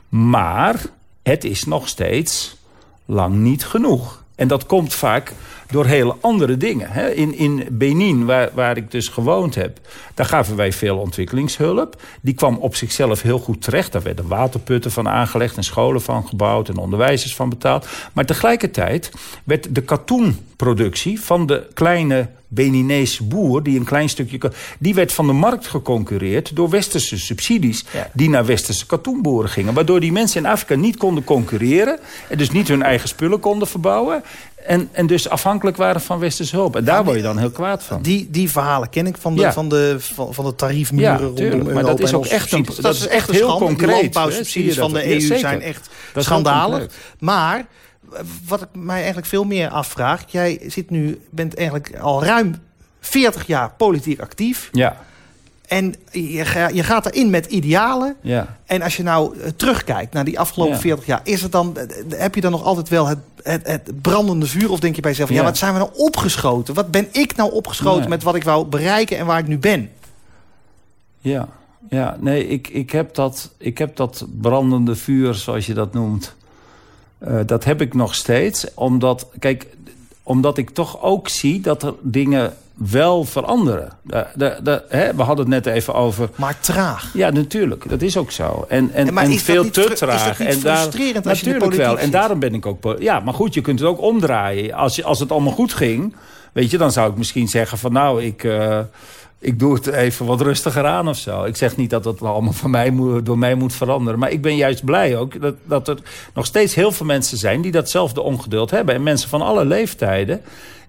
Maar het is nog steeds lang niet genoeg. En dat komt vaak door hele andere dingen. Hè. In, in Benin, waar, waar ik dus gewoond heb... daar gaven wij veel ontwikkelingshulp. Die kwam op zichzelf heel goed terecht. Daar werden waterputten van aangelegd en scholen van gebouwd... en onderwijzers van betaald. Maar tegelijkertijd werd de katoenproductie van de kleine Beninese boer... die een klein stukje... die werd van de markt geconcureerd door westerse subsidies... Ja. die naar westerse katoenboeren gingen. Waardoor die mensen in Afrika niet konden concurreren... en dus niet hun eigen spullen konden verbouwen... en, en dus afhankelijk waren van westerse hulp. En daar word je dan heel kwaad van. Die, die verhalen ken ik van de, Ja. van de, van, van de tariefmuren Ja, rondom maar dat is ook echt een- dat is echt heel schande. Concreet, landbouwsubsidies van de EU zijn echt schandalig. Maar wat ik mij eigenlijk veel meer afvraag... jij zit nu, bent eigenlijk al ruim 40 jaar politiek actief... Ja, en je, ga- je gaat erin met idealen... ja. En als je nou eh, terugkijkt naar die afgelopen Ja. 40 jaar... Is het dan, eh, heb je dan nog altijd wel het, het, het brandende vuur? Of denk je bij jezelf, ja. Ja. wat zijn we nou opgeschoten? Wat ben ik nou opgeschoten Nee. met wat ik wou bereiken en waar ik nu ben? Ja, ja nee, ik, ik, heb dat, ik heb dat brandende vuur, zoals je dat noemt... eh, dat heb ik nog steeds. Omdat, kijk, omdat ik toch ook zie dat er dingen wel veranderen. De, de, de, hè, we hadden het net even over... Maar traag. Ja, natuurlijk. Dat is ook zo. En, en, veel te traag. en daar, natuurlijk wel. En daarom ben ik ook... Ja, maar goed, je kunt het ook omdraaien. Als, je, als het allemaal goed ging... Weet je, dan zou ik misschien zeggen van... Nou, ik... eh, ik doe het even wat rustiger aan of zo. Ik zeg niet dat het allemaal van mij door mij moet veranderen. Maar ik ben juist blij ook dat, dat er nog steeds heel veel mensen zijn... die datzelfde ongeduld hebben. En mensen van alle leeftijden.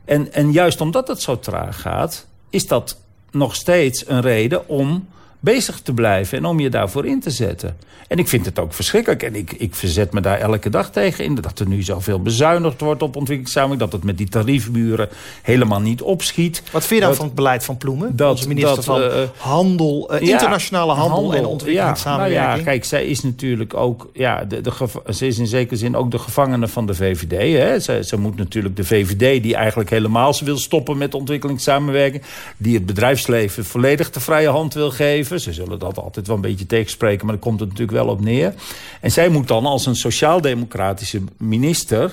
En, en juist omdat het zo traag gaat... is dat nog steeds een reden om bezig te blijven... en om je daarvoor in te zetten. En ik vind het ook verschrikkelijk. En ik, ik verzet me daar elke dag tegen in. Dat er nu zoveel bezuinigd wordt op ontwikkelingssamenwerking. Dat het met die tariefburen helemaal niet opschiet. Wat vind je dan van het beleid van Ploemen? dat- Onze minister dat, van eh, handel, eh, Ja, internationale handel, en ontwikkelingssamenwerking. Ja, nou ja, kijk, zij is natuurlijk ook... Ja, de, de, ze is in zekere zin ook de gevangene van de VVD. Hè. Ze, ze moet natuurlijk de VVD, die eigenlijk helemaal wil stoppen met ontwikkelingssamenwerking... die het bedrijfsleven volledig de vrije hand wil geven. Ze zullen dat altijd wel een beetje tegenspreken... maar daar komt het natuurlijk wel op neer. En zij moet dan als een sociaal-democratische minister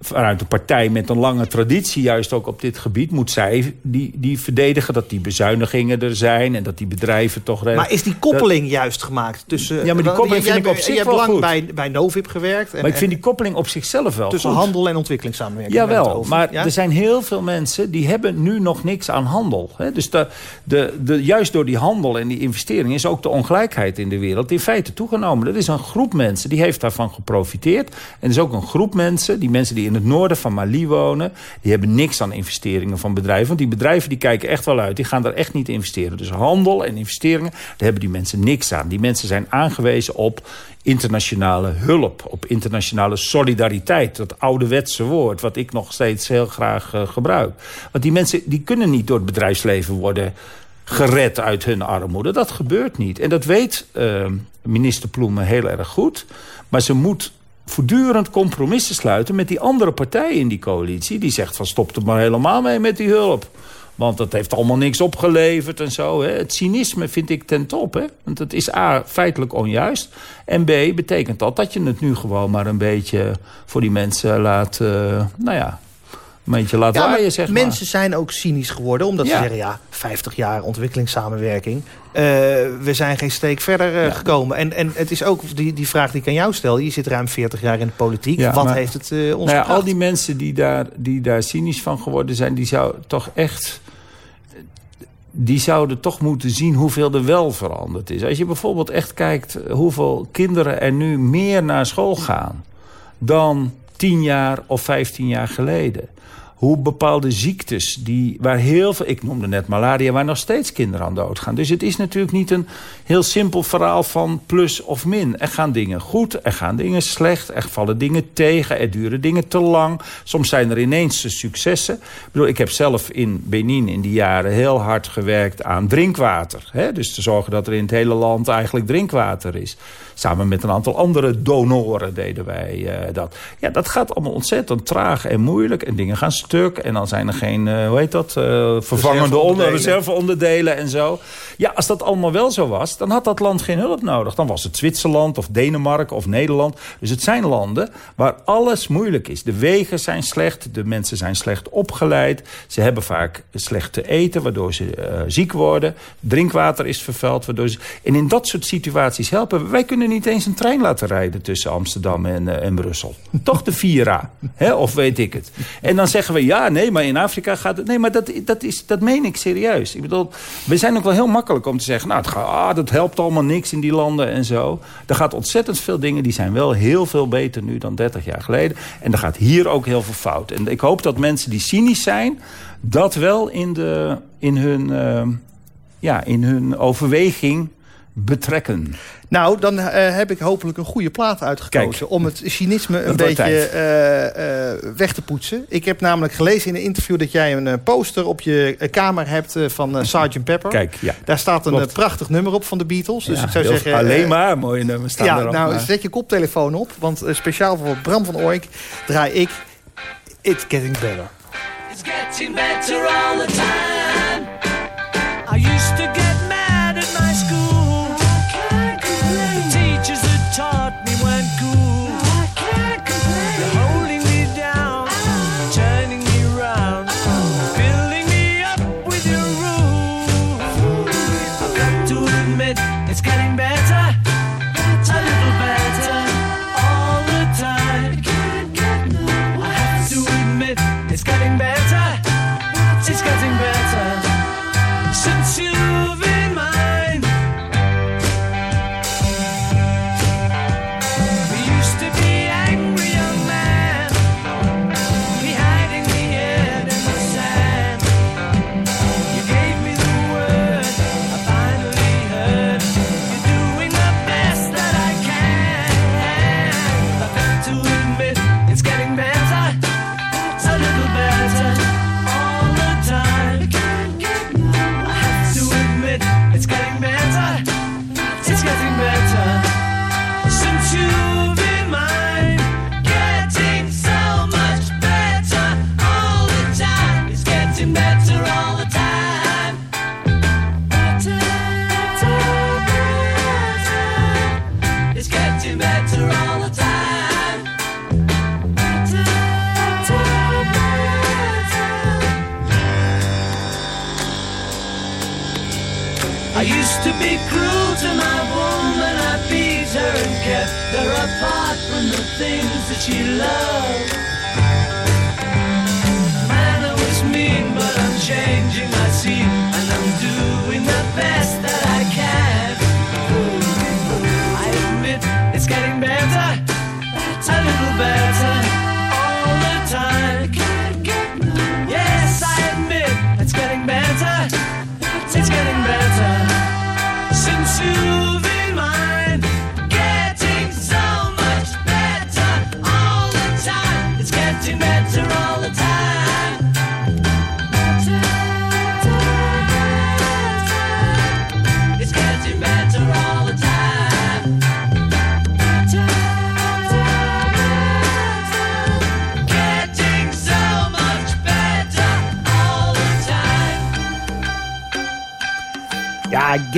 vanuit een partij met een lange traditie juist ook op dit gebied... moet zij die, die verdedigen dat die bezuinigingen er zijn... en dat die bedrijven toch... Maar is die koppeling juist gemaakt tussen... Ja, maar die koppeling jij- vind ik op zich wel hebt lang goed. bij, bij Novib gewerkt. En, Maar ik vind die koppeling op zichzelf wel tussen goed. handel en ontwikkelingssamenwerking. Jawel, maar Ja? er zijn heel veel mensen die hebben nu nog niks aan handel. Hè? Dus de, de, de, juist door die handel en die investering is ook de ongelijkheid in de wereld in feite toegenomen. Er is een groep mensen die heeft daarvan geprofiteerd. En er is ook een groep mensen, die mensen die in het noorden van Mali wonen, die hebben niks aan investeringen van bedrijven. Want die bedrijven die kijken echt wel uit, die gaan daar echt niet investeren. Dus handel en investeringen, daar hebben die mensen niks aan. Die mensen zijn aangewezen op internationale hulp, op internationale solidariteit. Dat ouderwetse woord, wat ik nog steeds heel graag eh, gebruik. Want die mensen die kunnen niet door het bedrijfsleven worden gered uit hun armoede. Dat gebeurt niet. En dat weet eh, minister Ploemen heel erg goed. Maar ze moet voortdurend compromissen sluiten met die andere partijen in die coalitie. Die zegt van stop er maar helemaal mee met die hulp. Want dat heeft allemaal niks opgeleverd en zo. Hè. Het cynisme vind ik ten top. Hè. Want het is A, feitelijk onjuist. En B, betekent dat dat je het nu gewoon maar een beetje voor die mensen laat... eh, nou ja, een beetje laat Ja, maar waaien, zeg maar. mensen zijn ook cynisch geworden. Omdat ze zeggen, ja, 50 jaar ontwikkelingssamenwerking. eh, we zijn geen steek verder eh, gekomen. En, en het is ook die, die vraag die ik aan jou stel. Je zit ruim 40 jaar in de politiek. Ja, Wat maar- heeft het eh ons Nou al die mensen die daar, die daar cynisch van geworden zijn... die zou toch echt... die zouden toch moeten zien hoeveel er wel veranderd is. Als je bijvoorbeeld echt kijkt hoeveel kinderen er nu meer naar school gaan... dan 10 jaar of 15 jaar geleden hoe bepaalde ziektes, die, waar heel veel... ik noemde net malaria, waar nog steeds kinderen aan doodgaan. Dus het is natuurlijk niet een heel simpel verhaal van plus of min. Er gaan dingen goed, er gaan dingen slecht, er vallen dingen tegen... er duren dingen te lang. Soms zijn er ineens successen. Ik, bedoel, ik heb zelf in Benin in die jaren heel hard gewerkt aan drinkwater. Hè? Dus te zorgen dat er in het hele land eigenlijk drinkwater is. Samen met een aantal andere donoren deden wij uh, dat. Ja, dat gaat allemaal ontzettend traag en moeilijk. En dingen gaan stuk. En dan zijn er geen, uh, hoe heet dat, uh, vervangende onder, reserveonderdelen en zo. Ja, als dat allemaal wel zo was, dan had dat land geen hulp nodig. Dan was het Zwitserland of Denemarken of Nederland. Dus het zijn landen waar alles moeilijk is. De wegen zijn slecht, de mensen zijn slecht opgeleid. Ze hebben vaak slecht te eten, waardoor ze ziek worden. Drinkwater is vervuild, waardoor ze... En in dat soort situaties helpen. Wij kunnen niet eens een trein laten rijden tussen Amsterdam en, uh, en Brussel. Toch de Vira, hè? of weet ik het. En dan zeggen we, ja, nee, maar in Afrika gaat het... Nee, maar dat, dat, is, dat meen ik serieus. Ik bedoel, we zijn ook wel heel makkelijk om te zeggen... nou, ah, dat helpt allemaal niks in die landen en zo. Er gaat ontzettend veel dingen, die zijn wel heel veel beter nu dan 30 jaar geleden. En er gaat hier ook heel veel fout. En ik hoop dat mensen die cynisch zijn... dat wel in, de, in, hun, uh, ja, in hun overweging betrekken. Nou, dan uh, heb ik hopelijk een goede plaat uitgekozen... Kijk, om het cynisme een beetje uh, uh, weg te poetsen. Ik heb namelijk gelezen in een interview... dat jij een poster op je kamer hebt van Sgt. Pepper. Kijk, ja. Daar staat een Klopt. prachtig nummer op van de Beatles. Dus ja, ik zou zeggen... Alleen maar mooie nummers staan ja, erop. Nou, maar. zet je koptelefoon op. Want speciaal voor Bram van Oijk draai ik... It's Getting Better. It's getting better all the time.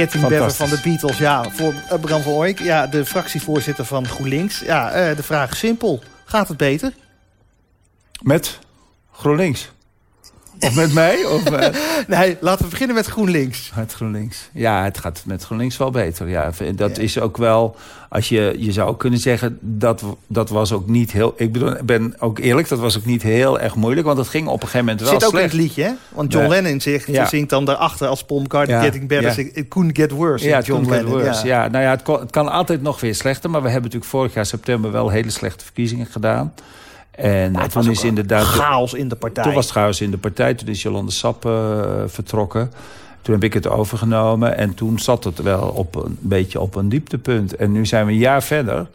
Getting Better van de Beatles. Ja, voor eh, Bram van Ooyek. Ja, de fractievoorzitter van GroenLinks. Ja, eh, de vraag is simpel. Gaat het beter? Met GroenLinks. Of met mij? Of, eh, Nee, laten we beginnen met GroenLinks. Met GroenLinks. Ja, het gaat met GroenLinks wel beter. Ja, dat is ook wel, als je, je zou kunnen zeggen, dat, dat was ook niet heel... Ik bedoel, ik ben ook eerlijk, dat was ook niet heel erg moeilijk. Want het ging op een gegeven moment wel Zit ook slecht. in het liedje, hè? Want John. Lennon zegt, Ja. zingt dan daarachter als Paul McCartney Ja, Getting Better. ja. It couldn't get worse. Ja, het John Lennon. worse. Ja. nou ja, het, kon- het kan altijd nog weer slechter. Maar we hebben natuurlijk vorig jaar september wel hele slechte verkiezingen gedaan. En het toen was is inderdaad... chaos in de partij. Toen was het chaos in de partij. Toen is Jolande Sap eh, vertrokken. Toen heb ik het overgenomen. En toen zat het wel op een beetje op een dieptepunt. En nu zijn we een jaar verder.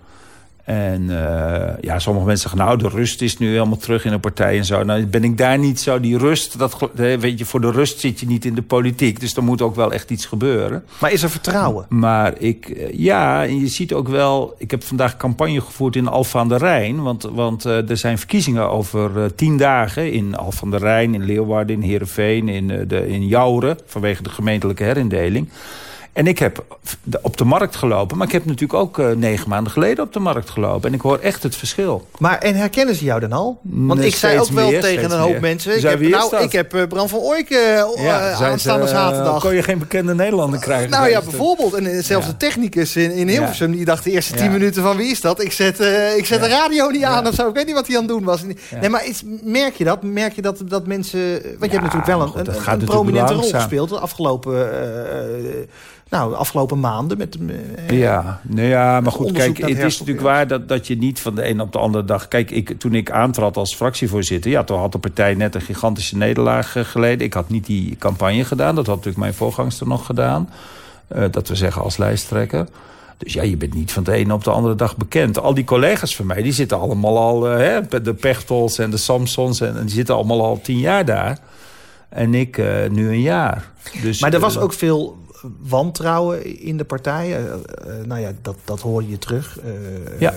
En eh, ja, sommige mensen zeggen, nou, de rust is nu helemaal terug in de partij en zo. Nou, ben ik daar niet zo. Die rust, dat, weet je, voor de rust zit je niet in de politiek. Dus er moet ook wel echt iets gebeuren. Maar is er vertrouwen? Maar ik, eh, ja, en je ziet ook wel... Ik heb vandaag campagne gevoerd in Alphen aan de Rijn. Want, want eh, er zijn verkiezingen over eh, tien dagen... in Alphen aan de Rijn, in Leeuwarden, in Heerenveen... in, de, in Jouren, vanwege de gemeentelijke herindeling. En ik heb op de markt gelopen. Maar ik heb natuurlijk ook eh, negen maanden geleden op de markt gelopen. En ik hoor echt het verschil. Maar en herkennen ze jou dan al? Want Nee, ik zei ook wel meer, tegen een hoop meer. mensen... Ik heb, nou, dat? ik heb eh, Bram van Ooyk eh, eh, zei aanstaande zaterdag. Kon je geen bekende Nederlander krijgen? Nou ja, bijvoorbeeld. En zelfs Ja. de technicus in, in Hilversum... die dacht de eerste tien Ja. minuten van wie is dat? Ik zet, ik zet de radio niet aan of zo. Ik weet niet wat hij aan het doen was. Nee, maar merk je dat? Merk je dat, dat mensen... Want je hebt natuurlijk wel een, goed, een, prominente rol gespeeld... de afgelopen, nou, de afgelopen maanden. Met, eh, Ja, nou ja, maar goed, kijk, het het is natuurlijk waar dat, dat je niet van de een op de andere dag... Kijk, ik, toen ik aantrad als fractievoorzitter... ja, toen had de partij net een gigantische nederlaag eh, geleden. Ik had niet die campagne gedaan, dat had natuurlijk mijn voorgangster nog gedaan. Eh, dat we zeggen als lijsttrekker. Dus ja, je bent niet van de ene op de andere dag bekend. Al die collega's van mij, die zitten allemaal al... hè, de Pechtels en de Samsons, en, en die zitten allemaal al tien jaar daar. En ik nu een jaar. Dus, Maar er was ook veel wantrouwen in de partij. Eh, eh, nou ja, dat, dat hoorde je terug. Eh, Ja.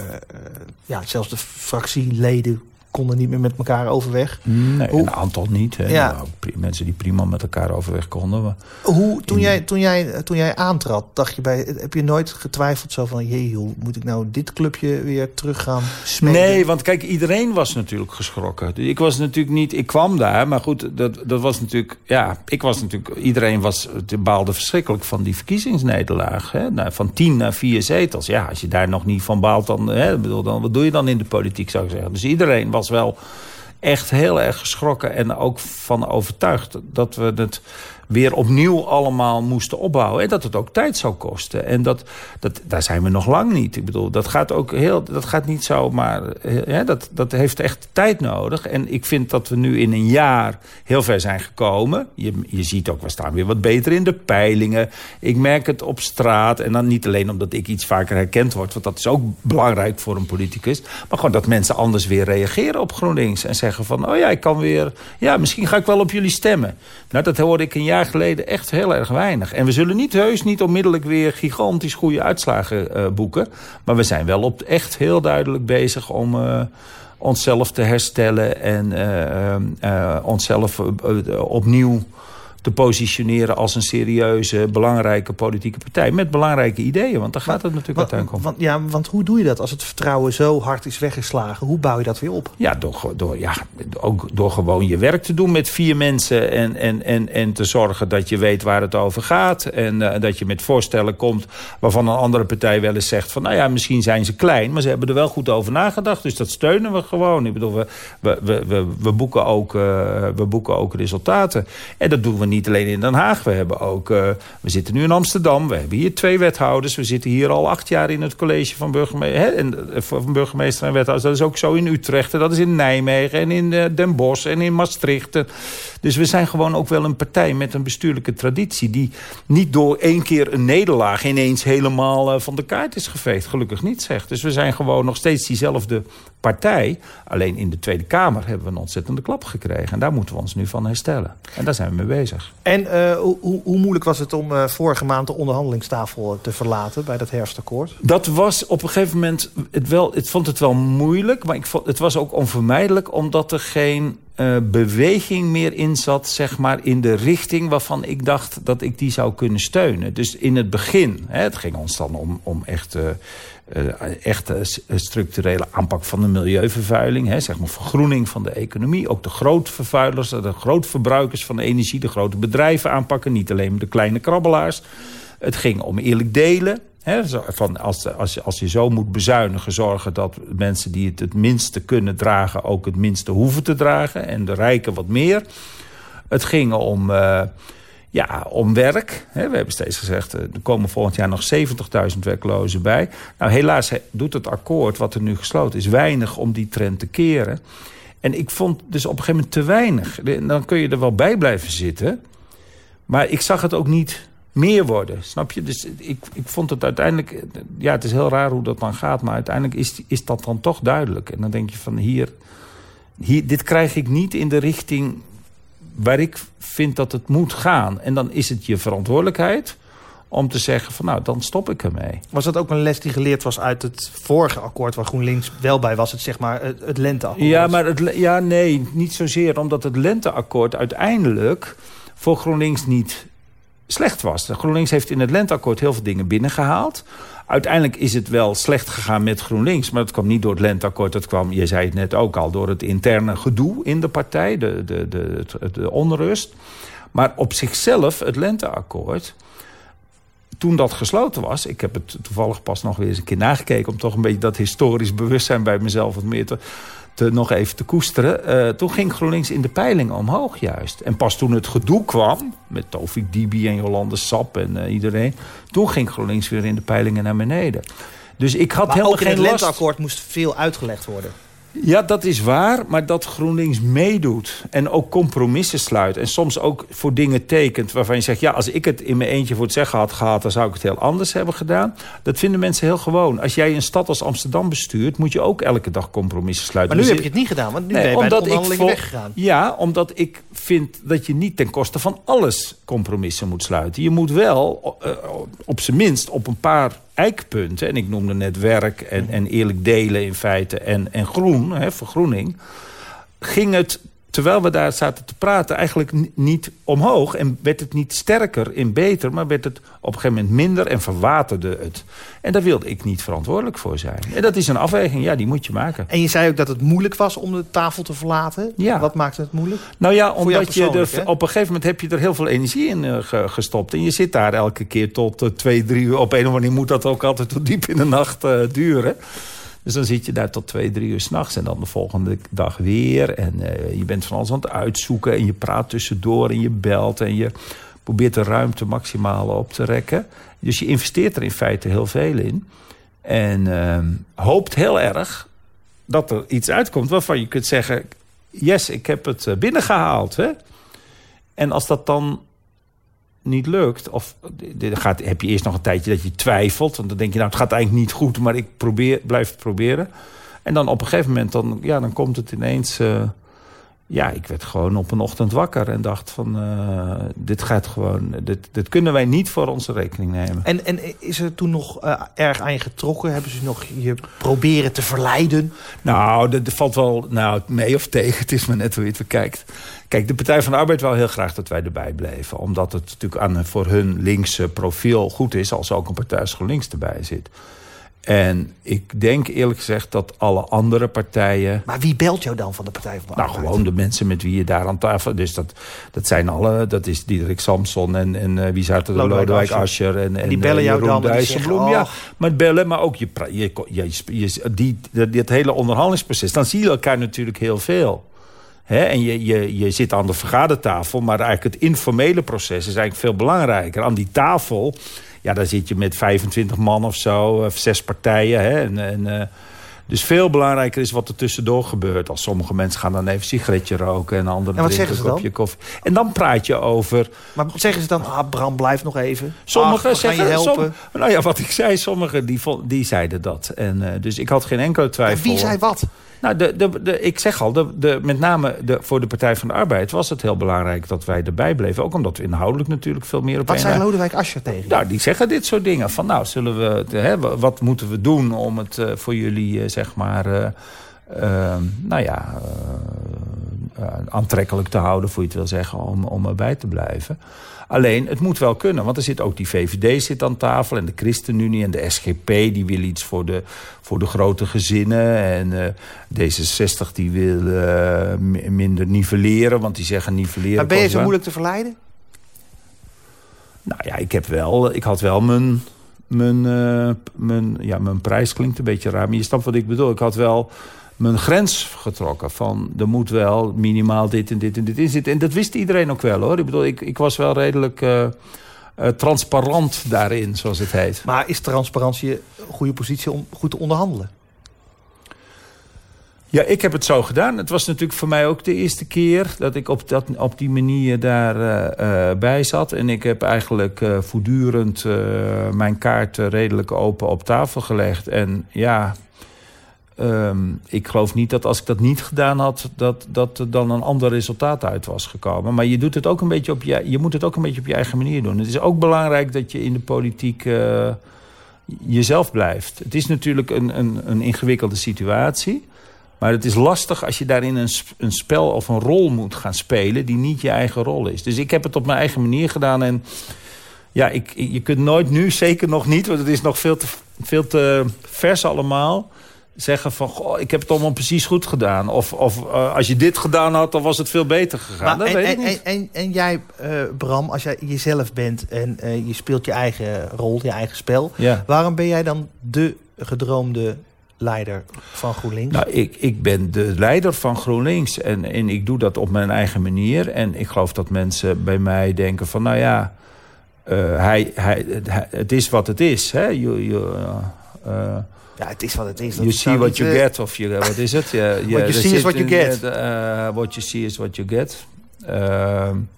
ja, zelfs de fractieleden konden niet meer met elkaar overweg. Nee, Hoe- een aantal niet. Hè. Ja. Nou, mensen die prima met elkaar overweg konden. Maar Hoe, toen, jij, toen, jij, toen jij aantrad, dacht je bij, heb je nooit getwijfeld zo van... jee, hoe moet ik nou dit clubje weer terug gaan smeden? Nee, want kijk, iedereen was natuurlijk geschrokken. Dus ik was natuurlijk niet... Ik kwam daar, maar goed, dat, dat was natuurlijk... Ja, ik was natuurlijk... Iedereen was, baalde verschrikkelijk van die verkiezingsnederlaag. Hè? Nou, van tien naar vier zetels. Ja, als je daar nog niet van baalt, dan, hè, bedoel, dan... Wat doe je dan in de politiek, zou ik zeggen. Dus iedereen was wel echt heel erg geschrokken en ook van overtuigd dat we het weer opnieuw allemaal moesten opbouwen. En dat het ook tijd zou kosten. En dat, dat, daar zijn we nog lang niet. Ik bedoel, dat gaat ook heel, dat gaat niet zo, maar hè, dat, dat heeft echt tijd nodig. En ik vind dat we nu in een jaar heel ver zijn gekomen. Je, je ziet ook, we staan weer wat beter in de peilingen. Ik merk het op straat. En dan niet alleen omdat ik iets vaker herkend word, want dat is ook belangrijk voor een politicus. Maar gewoon dat mensen anders weer reageren op GroenLinks. En zeggen van, oh ja, ik kan weer, ja, misschien ga ik wel op jullie stemmen. Nou, dat hoorde ik een jaar geleden echt heel erg weinig. En we zullen niet heus niet onmiddellijk weer gigantisch goede uitslagen eh, boeken. Maar we zijn wel op echt heel duidelijk bezig om eh, onszelf te herstellen. En eh, onszelf opnieuw te positioneren als een serieuze, belangrijke politieke partij. Met belangrijke ideeën, want daar gaat het natuurlijk uiteindelijk om. want, ja, want hoe doe je dat als het vertrouwen zo hard is weggeslagen? Hoe bouw je dat weer op? Ja, door, door, ja, ook door gewoon je werk te doen met vier mensen. En, en, en, en te zorgen dat je weet waar het over gaat. En eh, dat je met voorstellen komt waarvan een andere partij wel eens zegt... van nou ja, misschien zijn ze klein, maar ze hebben er wel goed over nagedacht. Dus dat steunen we gewoon. Ik bedoel, we, we, we, we, we boeken, ook, eh, we boeken ook resultaten. En dat doen we niet alleen in Den Haag. We, hebben ook, eh, we zitten nu in Amsterdam. We hebben hier twee wethouders. We zitten hier al acht jaar in het college van, burgemeester en, eh, van burgemeester en wethouders. Dat is ook zo in Utrecht. En dat is in Nijmegen en in eh, Den Bosch en in Maastricht. Dus we zijn gewoon ook wel een partij met een bestuurlijke traditie... die niet door één keer een nederlaag ineens helemaal eh, van de kaart is geveegd. Gelukkig niet, zegt. Dus we zijn gewoon nog steeds diezelfde partij. Alleen in de Tweede Kamer hebben we een ontzettende klap gekregen. En daar moeten we ons nu van herstellen. En daar zijn we mee bezig. En eh, hoe, hoe, hoe moeilijk was het om eh, vorige maand de onderhandelingstafel te verlaten bij dat herfstakkoord? Dat was op een gegeven moment het wel. Ik vond het wel moeilijk, maar ik vond, het was ook onvermijdelijk, omdat er geen eh, beweging meer in zat, zeg maar, in de richting waarvan ik dacht dat ik die zou kunnen steunen. Dus in het begin, hè, het ging ons dan om, om echt, eh, eh, eh, s- structurele aanpak van de milieuvervuiling, hè, zeg maar vergroening van de economie. Ook de grootvervuilers, de grootverbruikers van de energie, de grote bedrijven aanpakken, niet alleen de kleine krabbelaars. Het ging om eerlijk delen. Van als, als, als je zo moet bezuinigen, zorgen dat mensen die het het minste kunnen dragen... ook het minste hoeven te dragen. En de rijken wat meer. Het ging om, eh, ja, om werk. We hebben steeds gezegd, eh, er komen volgend jaar nog 70.000 werklozen bij. Nou, helaas he- doet het akkoord wat er nu gesloten is... weinig om die trend te keren. En ik vond dus op een gegeven moment te weinig. Dan kun je er wel bij blijven zitten... Maar ik zag het ook niet meer worden, snap je? Dus ik, ik vond het uiteindelijk... Ja, het is heel raar hoe dat dan gaat... maar uiteindelijk is, is dat dan toch duidelijk. En dan denk je van hier, hier... Dit krijg ik niet in de richting waar ik vind dat het moet gaan. En dan is het je verantwoordelijkheid om te zeggen van... nou, dan stop ik ermee. Was dat ook een les die geleerd was uit het vorige akkoord... waar GroenLinks wel bij was, het, zeg maar, het, het lenteakkoord? Ja, maar het, ja, nee, niet zozeer. Omdat het lenteakkoord uiteindelijk voor GroenLinks niet slecht was. GroenLinks heeft in het lenteakkoord heel veel dingen binnengehaald. Uiteindelijk is het wel slecht gegaan met GroenLinks. Maar dat kwam niet door het lenteakkoord. Dat kwam, je zei het net ook al, door het interne gedoe in de partij. De, de, de, de onrust. Maar op zichzelf, het lenteakkoord toen dat gesloten was... ik heb het toevallig pas nog weer eens een keer nagekeken... om toch een beetje dat historisch bewustzijn bij mezelf wat meer te, te nog even te koesteren. Eh, toen ging GroenLinks in de peilingen omhoog juist. En pas toen het gedoe kwam, met Tovik Dibi en Jolande Sap en eh, iedereen... toen ging GroenLinks weer in de peilingen naar beneden. Dus ik had Maar helemaal ook in het geen last. lenteakkoord moest veel uitgelegd worden. Ja, dat is waar, maar dat GroenLinks meedoet en ook compromissen sluit... en soms ook voor dingen tekent waarvan je zegt... ja, als ik het in mijn eentje voor het zeggen had gehad... dan zou ik het heel anders hebben gedaan. Dat vinden mensen heel gewoon. Als jij een stad als Amsterdam bestuurt... moet je ook elke dag compromissen sluiten. Maar nu Dus heb je het niet gedaan, want nu Nee, ben je bij de onderhandelingen weggegaan. Ja, omdat ik vind dat je niet ten koste van alles compromissen moet sluiten. Je moet wel, eh, op zijn minst, op een paar eikpunten... en ik noemde net werk en, en eerlijk delen in feite en, en groen, hè, vergroening... ging het, terwijl we daar zaten te praten, eigenlijk ni- niet omhoog... en werd het niet sterker in beter, maar werd het op een gegeven moment minder... en verwaterde het. En daar wilde ik niet verantwoordelijk voor zijn. En dat is een afweging, ja, die moet je maken. En je zei ook dat het moeilijk was om de tafel te verlaten. Ja. Wat maakte het moeilijk? Nou ja, omdat je er, hè? op een gegeven moment heb je er heel veel energie in eh, ge- gestopt. En je zit daar elke keer tot eh, twee, drie uur. Op een of andere manier moet dat ook altijd tot diep in de nacht eh, duren. Dus dan zit je daar tot twee, drie uur s'nachts. En dan de volgende dag weer. En eh, je bent van alles aan het uitzoeken. En je praat tussendoor en je belt. En je probeert de ruimte maximaal op te rekken. Dus je investeert er in feite heel veel in. En ehm, hoopt heel erg dat er iets uitkomt waarvan je kunt zeggen... yes, ik heb het eh, binnengehaald. Hè? En als dat dan niet lukt, of gaat, heb je eerst nog een tijdje dat je twijfelt... want dan denk je, nou, het gaat eigenlijk niet goed... maar ik probeer, blijf het proberen. En dan op een gegeven moment, dan, ja, dan komt het ineens... eh, ja, ik werd gewoon op een ochtend wakker en dacht van... eh, dit gaat gewoon, dit, dit kunnen wij niet voor onze rekening nemen. En, en is er toen nog eh, erg aan je getrokken? Hebben ze nog je proberen te verleiden? Nou, er valt wel nou, mee of tegen. Het is maar net hoe je het bekijkt. Kijk, de Partij van de Arbeid wil heel graag dat wij erbij blijven. Omdat het natuurlijk aan, voor hun linkse profiel goed is... als ook een partij als GroenLinks erbij zit. En ik denk eerlijk gezegd dat alle andere partijen... Maar wie belt jou dan van de Partij van de Nou, Arbeid? gewoon de mensen met wie je daar aan tafel... Dus dat, dat zijn alle... Dat is Diederik Samson en, en eh, wie zaten er? Lodewijk Lodewijk Asscher. En, En die en, bellen eh, jou Jeroen dan zeggen, Ja, "Och." maar bellen, maar ook je, je, je, je, die, dat, dit hele onderhandelingsproces. Dan zie je elkaar natuurlijk heel veel. En je, je, je zit aan de vergadertafel, maar eigenlijk het informele proces is eigenlijk veel belangrijker. Aan die tafel, ja, daar zit je met 25 man of zo, of zes partijen. En, en, eh, dus veel belangrijker is wat er tussendoor gebeurt. Als sommige mensen gaan dan even een sigaretje roken en anderen En wat drinken een kopje koffie. En dan praat je over Maar zeggen ze dan, ah, Bram, blijf nog even. Sommigen zeggen... je helpen. nou ja, wat ik zei, sommigen die, die zeiden dat. En, eh, dus ik had geen enkele En twijfel. wie zei wat? Nou, de, de, de, ik zeg al, de, de, met name de, voor de Partij van de Arbeid... was het heel belangrijk dat wij erbij bleven. Ook omdat we inhoudelijk natuurlijk veel meer op Wat lijn- Lodewijk Asscher tegen? Nou, die zeggen dit soort dingen. Van nou, zullen we, hè, wa- wat moeten we doen om het eh, voor jullie, eh, zeg maar... eh, nou ja, aantrekkelijk te houden, voor je het wil zeggen, om, om erbij te blijven. Alleen, het moet wel kunnen, want er zit ook die VVD zit aan tafel... en de ChristenUnie en de SGP, die wil iets voor de, voor de grote gezinnen. En eh, D66 die wil eh, mi- minder nivelleren, want die zeggen nivelleren... Maar ben je zo wel- moeilijk te verleiden? Nou ja, ik heb wel, ik had wel mijn, mijn, eh, mijn, ja, mijn prijs klinkt een beetje raar, maar je snapt wat ik bedoel. Ik had wel mijn grens getrokken van er moet wel minimaal dit en dit en dit in zitten. En dat wist iedereen ook wel hoor. Ik bedoel, ik, ik was wel redelijk eh, eh, transparant daarin, zoals het heet. Maar is transparantie een goede positie om goed te onderhandelen? Ja, ik heb het zo gedaan. Het was natuurlijk voor mij ook de eerste keer dat ik op, dat, op die manier daarbij bij bij zat. En ik heb eigenlijk eh, voortdurend eh, mijn kaart eh, redelijk open op tafel gelegd. En ja, ehm, ik geloof niet dat als ik dat niet gedaan had, dat, dat er dan een ander resultaat uit was gekomen. Maar je, doet het ook een beetje op je, je moet het ook een beetje op je eigen manier doen. Het is ook belangrijk dat je in de politiek eh, jezelf blijft. Het is natuurlijk een, een, een ingewikkelde situatie. Maar het is lastig als je daarin een, een spel of een rol moet gaan spelen... die niet je eigen rol is. Dus ik heb het op mijn eigen manier gedaan. En ja, ik- je kunt nooit nu, zeker nog niet... want het is nog veel te, veel te vers allemaal... zeggen van, goh, ik heb het allemaal precies goed gedaan. Of, of eh, als je dit gedaan had, dan was het veel beter gegaan. dat en, weet ik en, niet. en, en, en jij, eh, Bram, als jij jezelf bent en eh, je speelt je eigen rol, je eigen spel... Ja. waarom ben jij dan de gedroomde leider van GroenLinks? Nou, ik, ik ben de leider van GroenLinks en, en ik doe dat op mijn eigen manier. En ik geloof dat mensen bij mij denken van, nou ja, hij, hij, het is wat het is. Hè? Eh, eh, ja, het is wat het is. Dat you see what niet, you eh, get, of je, wat is het? Ja, ja, you er see is what you get. eh, eh, what you see is what you get.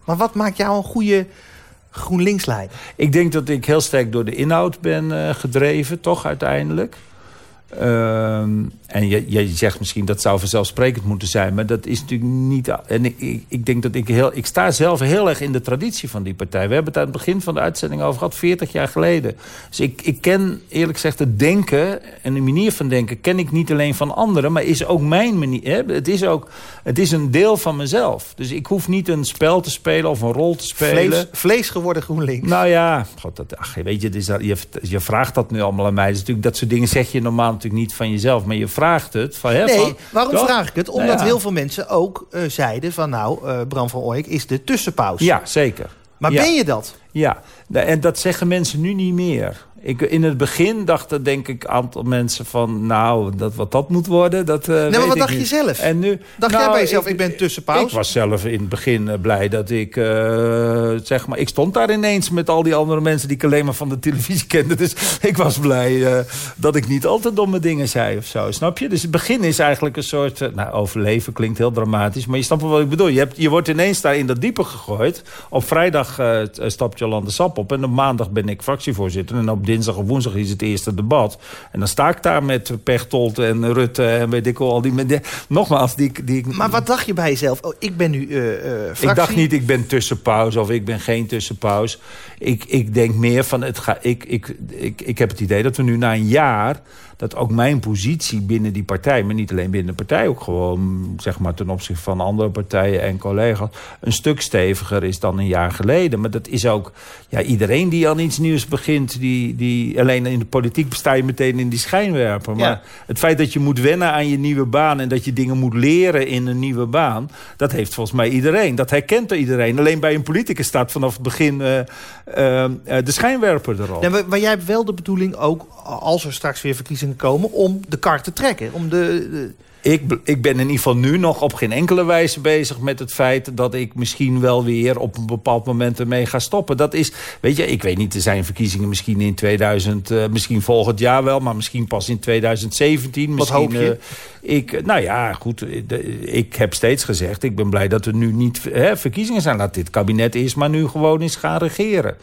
Maar wat maakt jou een goede GroenLinks-leider? ik denk dat ik heel sterk door de inhoud ben eh, gedreven, toch uiteindelijk. Ehm, en je, je zegt misschien dat zou vanzelfsprekend moeten zijn, maar dat is natuurlijk niet. En ik, ik, ik denk dat ik heel. Ik sta zelf heel erg in de traditie van die partij. We hebben het aan het begin van de uitzending over gehad, 40 jaar geleden. Dus ik, ik ken eerlijk gezegd het denken en de manier van denken ken ik niet alleen van anderen, maar is ook mijn manier. Hè? Het, is ook, het is een deel van mezelf. Dus ik hoef niet een spel te spelen of een rol te spelen. Vlees, vlees geworden GroenLinks. Nou ja, god, dat, ach, weet je, is dat- je, je vraagt dat nu allemaal aan mij. Dus natuurlijk, dat soort dingen zeg je normaal natuurlijk niet van jezelf. Maar je vraagt het. Van, hè, nee, van, waarom toch? vraag ik het? Omdat Nou ja. heel veel mensen ook eh, zeiden van... nou, eh, Bram van Ooyek is de tussenpauze. Ja, zeker. Maar Ja. ben je dat? Ja, en dat zeggen mensen nu niet meer. Ik, in het begin dachten denk ik een aantal mensen van... nou, dat, wat dat moet worden, dat eh, Nee, maar wat dacht je zelf? En nu, Dacht nou, jij bij jezelf, ik, ben tussenpauze? Ik was zelf in het begin eh, blij dat ik, eh, zeg maar... Ik stond daar ineens met al die andere mensen die ik alleen maar van de televisie kende. Dus ik was blij dat ik niet altijd domme dingen zei of zo. Snap je? Dus het begin is eigenlijk een soort... nou, overleven klinkt heel dramatisch. Maar je snapt wel wat ik bedoel. Je, hebt, je wordt ineens daar in dat diepe gegooid. Op vrijdag stapt Jolande Sap op. En op maandag ben ik fractievoorzitter. En op dinsdag of woensdag is het eerste debat. En dan sta ik daar met Pechtold en Rutte en weet ik. Al die, men- nogmaals, die, die, Maar wat dacht je bij jezelf? Oh, ik ben nu eh eh fractie. ik dacht niet, ik ben tussenpauze of ik ben geen tussenpauze. Ik, ik denk meer van, het ga, ik, ik, ik, ik heb het idee dat we nu na een jaar... dat ook mijn positie binnen die partij... maar niet alleen binnen de partij, ook gewoon zeg maar, ten opzichte van andere partijen en collega's... een stuk steviger is dan een jaar geleden. Maar dat is ook, ja, iedereen die aan iets nieuws begint... Die, die, alleen in de politiek besta je meteen in die schijnwerper. Maar Ja. het feit dat je moet wennen aan je nieuwe baan... en dat je dingen moet leren in een nieuwe baan... dat heeft volgens mij iedereen. Dat herkent er iedereen. Alleen bij een politicus staat vanaf het begin eh, eh, eh, de schijnwerper erop. Nee, maar, maar jij hebt wel de bedoeling ook, als er straks weer verkiezingen komen... om de kar te trekken. Om de, de- Ik, ik ben in ieder geval nu nog op geen enkele wijze bezig met het feit... dat ik misschien wel weer op een bepaald moment ermee ga stoppen. Dat is, weet je, ik weet niet, er zijn verkiezingen misschien in 2000... eh, misschien volgend jaar wel, maar misschien pas in 2017. Wat misschien, hoop je? eh, ik, nou ja, goed, eh, de- ik heb steeds gezegd... ik ben blij dat er nu niet hè, verkiezingen zijn. Laat dit kabinet eerst maar nu gewoon eens gaan regeren.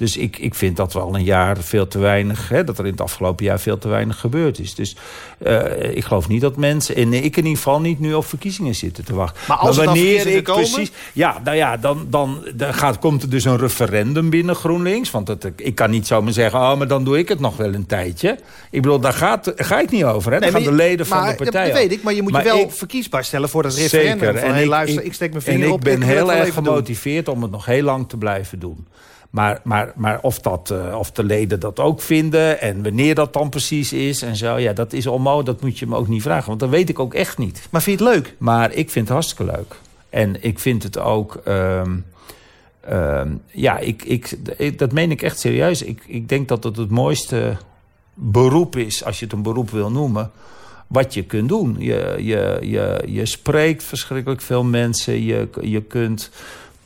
Dus ik, ik vind dat wel een jaar veel te weinig... Hè, dat er in het afgelopen jaar veel te weinig gebeurd is. Dus eh, ik geloof niet dat mensen... en ik in ieder geval niet nu op verkiezingen zitten te wachten. Maar als er dan verkiezingen komen? precies... Ja, nou ja, dan, dan, dan gaat, komt er dus een referendum binnen GroenLinks. Want dat, ik kan niet zomaar zeggen... oh, maar dan doe ik het nog wel een tijdje. Ik bedoel, daar gaat, ga ik niet over. Hè. Nee, gaan de leden van de partij Dat weet ik, maar je moet Maar je wel ik- verkiesbaar stellen voor dat referendum. Zeker. Van, hey, luister, ik, steek mijn vinger en ik op. ben heel erg doen. gemotiveerd om het nog heel lang te blijven doen. Maar, maar, maar of, dat, eh, of de leden dat ook vinden en wanneer dat dan precies is en zo... ja, dat is onmogelijk, dat moet je me ook niet vragen. Want dat weet ik ook echt niet. Maar vind je het leuk? Maar ik vind het hartstikke leuk. En ik vind het ook... ehm, ehm, ja, ik, ik, ik- dat meen ik echt serieus. Ik, ik denk dat het het mooiste beroep is, als je het een beroep wil noemen... wat je kunt doen. Je, je, je, je spreekt verschrikkelijk veel mensen. Je, je kunt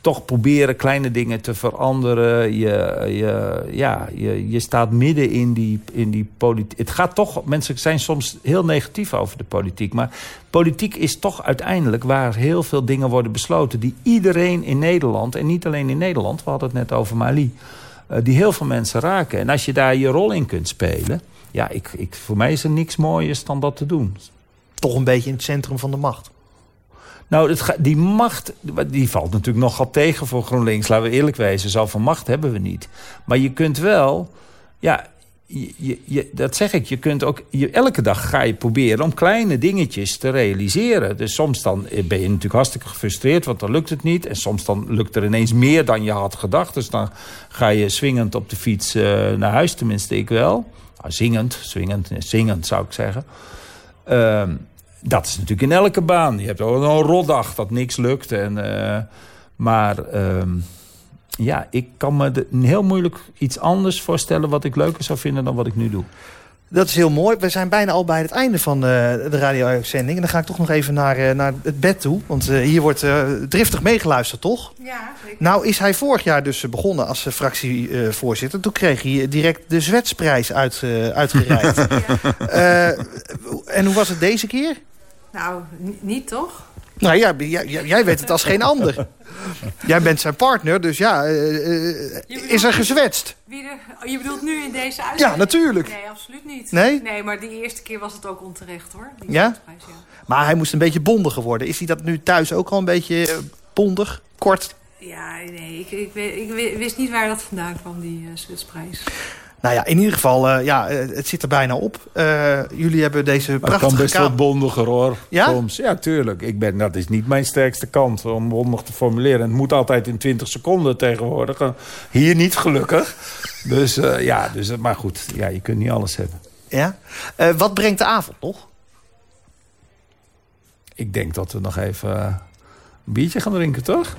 toch proberen kleine dingen te veranderen. Je, je, ja, je, je staat midden in die, in die politiek. Het gaat toch, mensen zijn soms heel negatief over de politiek. Maar politiek is toch uiteindelijk waar heel veel dingen worden besloten. die iedereen in Nederland, en niet alleen in Nederland, we hadden het net over Mali. eh, die heel veel mensen raken. En als je daar je rol in kunt spelen. Ja, ik, ik, voor mij is er niks mooiers dan dat te doen. Toch een beetje in het centrum van de macht. Nou, het die macht die valt natuurlijk nogal tegen voor GroenLinks. Laten we eerlijk wezen, zoveel macht hebben we niet. Maar je kunt wel... Ja, je, je, dat zeg ik, je kunt ook... Elke dag ga je proberen om kleine dingetjes te realiseren. Dus soms dan ben je natuurlijk hartstikke gefrustreerd... want dan lukt het niet. En soms dan lukt er ineens meer dan je had gedacht. Dus dan ga je swingend op de fiets eh, naar huis. Tenminste, ik wel. Nou, zingend, swingend, zingend zou ik zeggen. Ehm, dat is natuurlijk in elke baan. Je hebt ook een rotdag dat niks lukt. En, eh, maar ehm, ja, ik kan me de- heel moeilijk iets anders voorstellen... wat ik leuker zou vinden dan wat ik nu doe. Dat is heel mooi. We zijn bijna al bij het einde van eh, de radio-uitzending. En dan ga ik toch nog even naar, eh, naar het bed toe. Want eh, hier wordt eh, driftig meegeluisterd, toch? Ja, zeker. Nou is hij vorig jaar dus begonnen als eh, fractievoorzitter. Toen kreeg hij direct de Zwetsprijs uit, eh, uitgereikt. Eh, en hoe was het deze keer? Nou, niet toch? Nou ja, jij, jij- jij weet het als geen ander. Jij bent zijn partner, dus ja, eh, eh, is er gezwetst? Wie de, oh, je bedoelt nu in deze uitzending? Ja, natuurlijk. Nee, absoluut niet. Nee? Nee, maar die eerste keer was het ook onterecht hoor. Die Ja? prijs, ja? Maar hij moest een beetje bondiger worden. Is hij dat nu thuis ook al een beetje eh, bondig, kort? Ja, nee, ik, ik, weet- ik wi- wist niet waar dat vandaan kwam, die uh, Zwitsprijs. Nou ja, in ieder geval, eh, ja, eh, het zit er bijna op. Eh, jullie hebben deze Maar het kan prachtige best wel bondiger hoor. Ja? Soms. Ja, tuurlijk. Ik ben, dat is niet mijn sterkste kant om bondig te formuleren. Het moet altijd in 20 seconden tegenwoordig. Hier niet gelukkig. Dus ja, dus, maar goed. Ja, je kunt niet alles hebben. Ja? Wat brengt de avond nog? Ik denk dat we nog even een biertje gaan drinken, toch?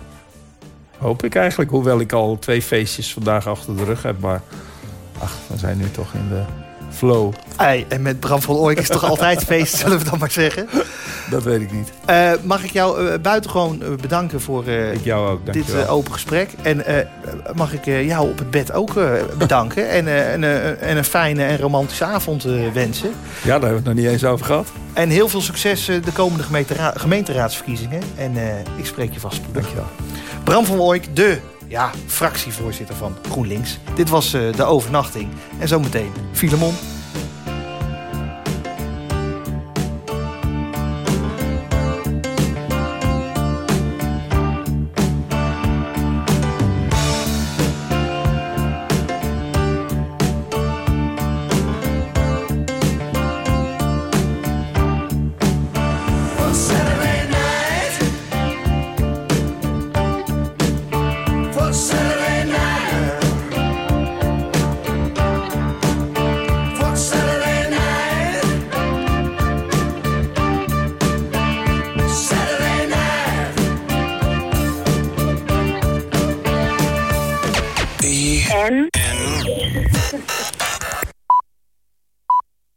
Hoop ik eigenlijk. Hoewel ik al twee feestjes vandaag achter de rug heb. Maar ach, we zijn nu toch in de flow. Ei, en met Bram van Ooyk is toch altijd feest, zullen we dan maar zeggen. Dat weet ik niet. Eh, mag ik jou eh, buitengewoon eh, bedanken voor eh, Ik jou ook, dit open gesprek. En mag ik jou op het bed ook bedanken. En, en, en een fijne en romantische avond wensen. Ja, daar hebben we het nog niet eens over gehad. En heel veel succes de komende gemeentera- gemeenteraadsverkiezingen. En ik spreek je vast. Dankjewel. Bram van Ooyk, de ja, fractievoorzitter van GroenLinks. Dit was eh, de overnachting. En zometeen Filemon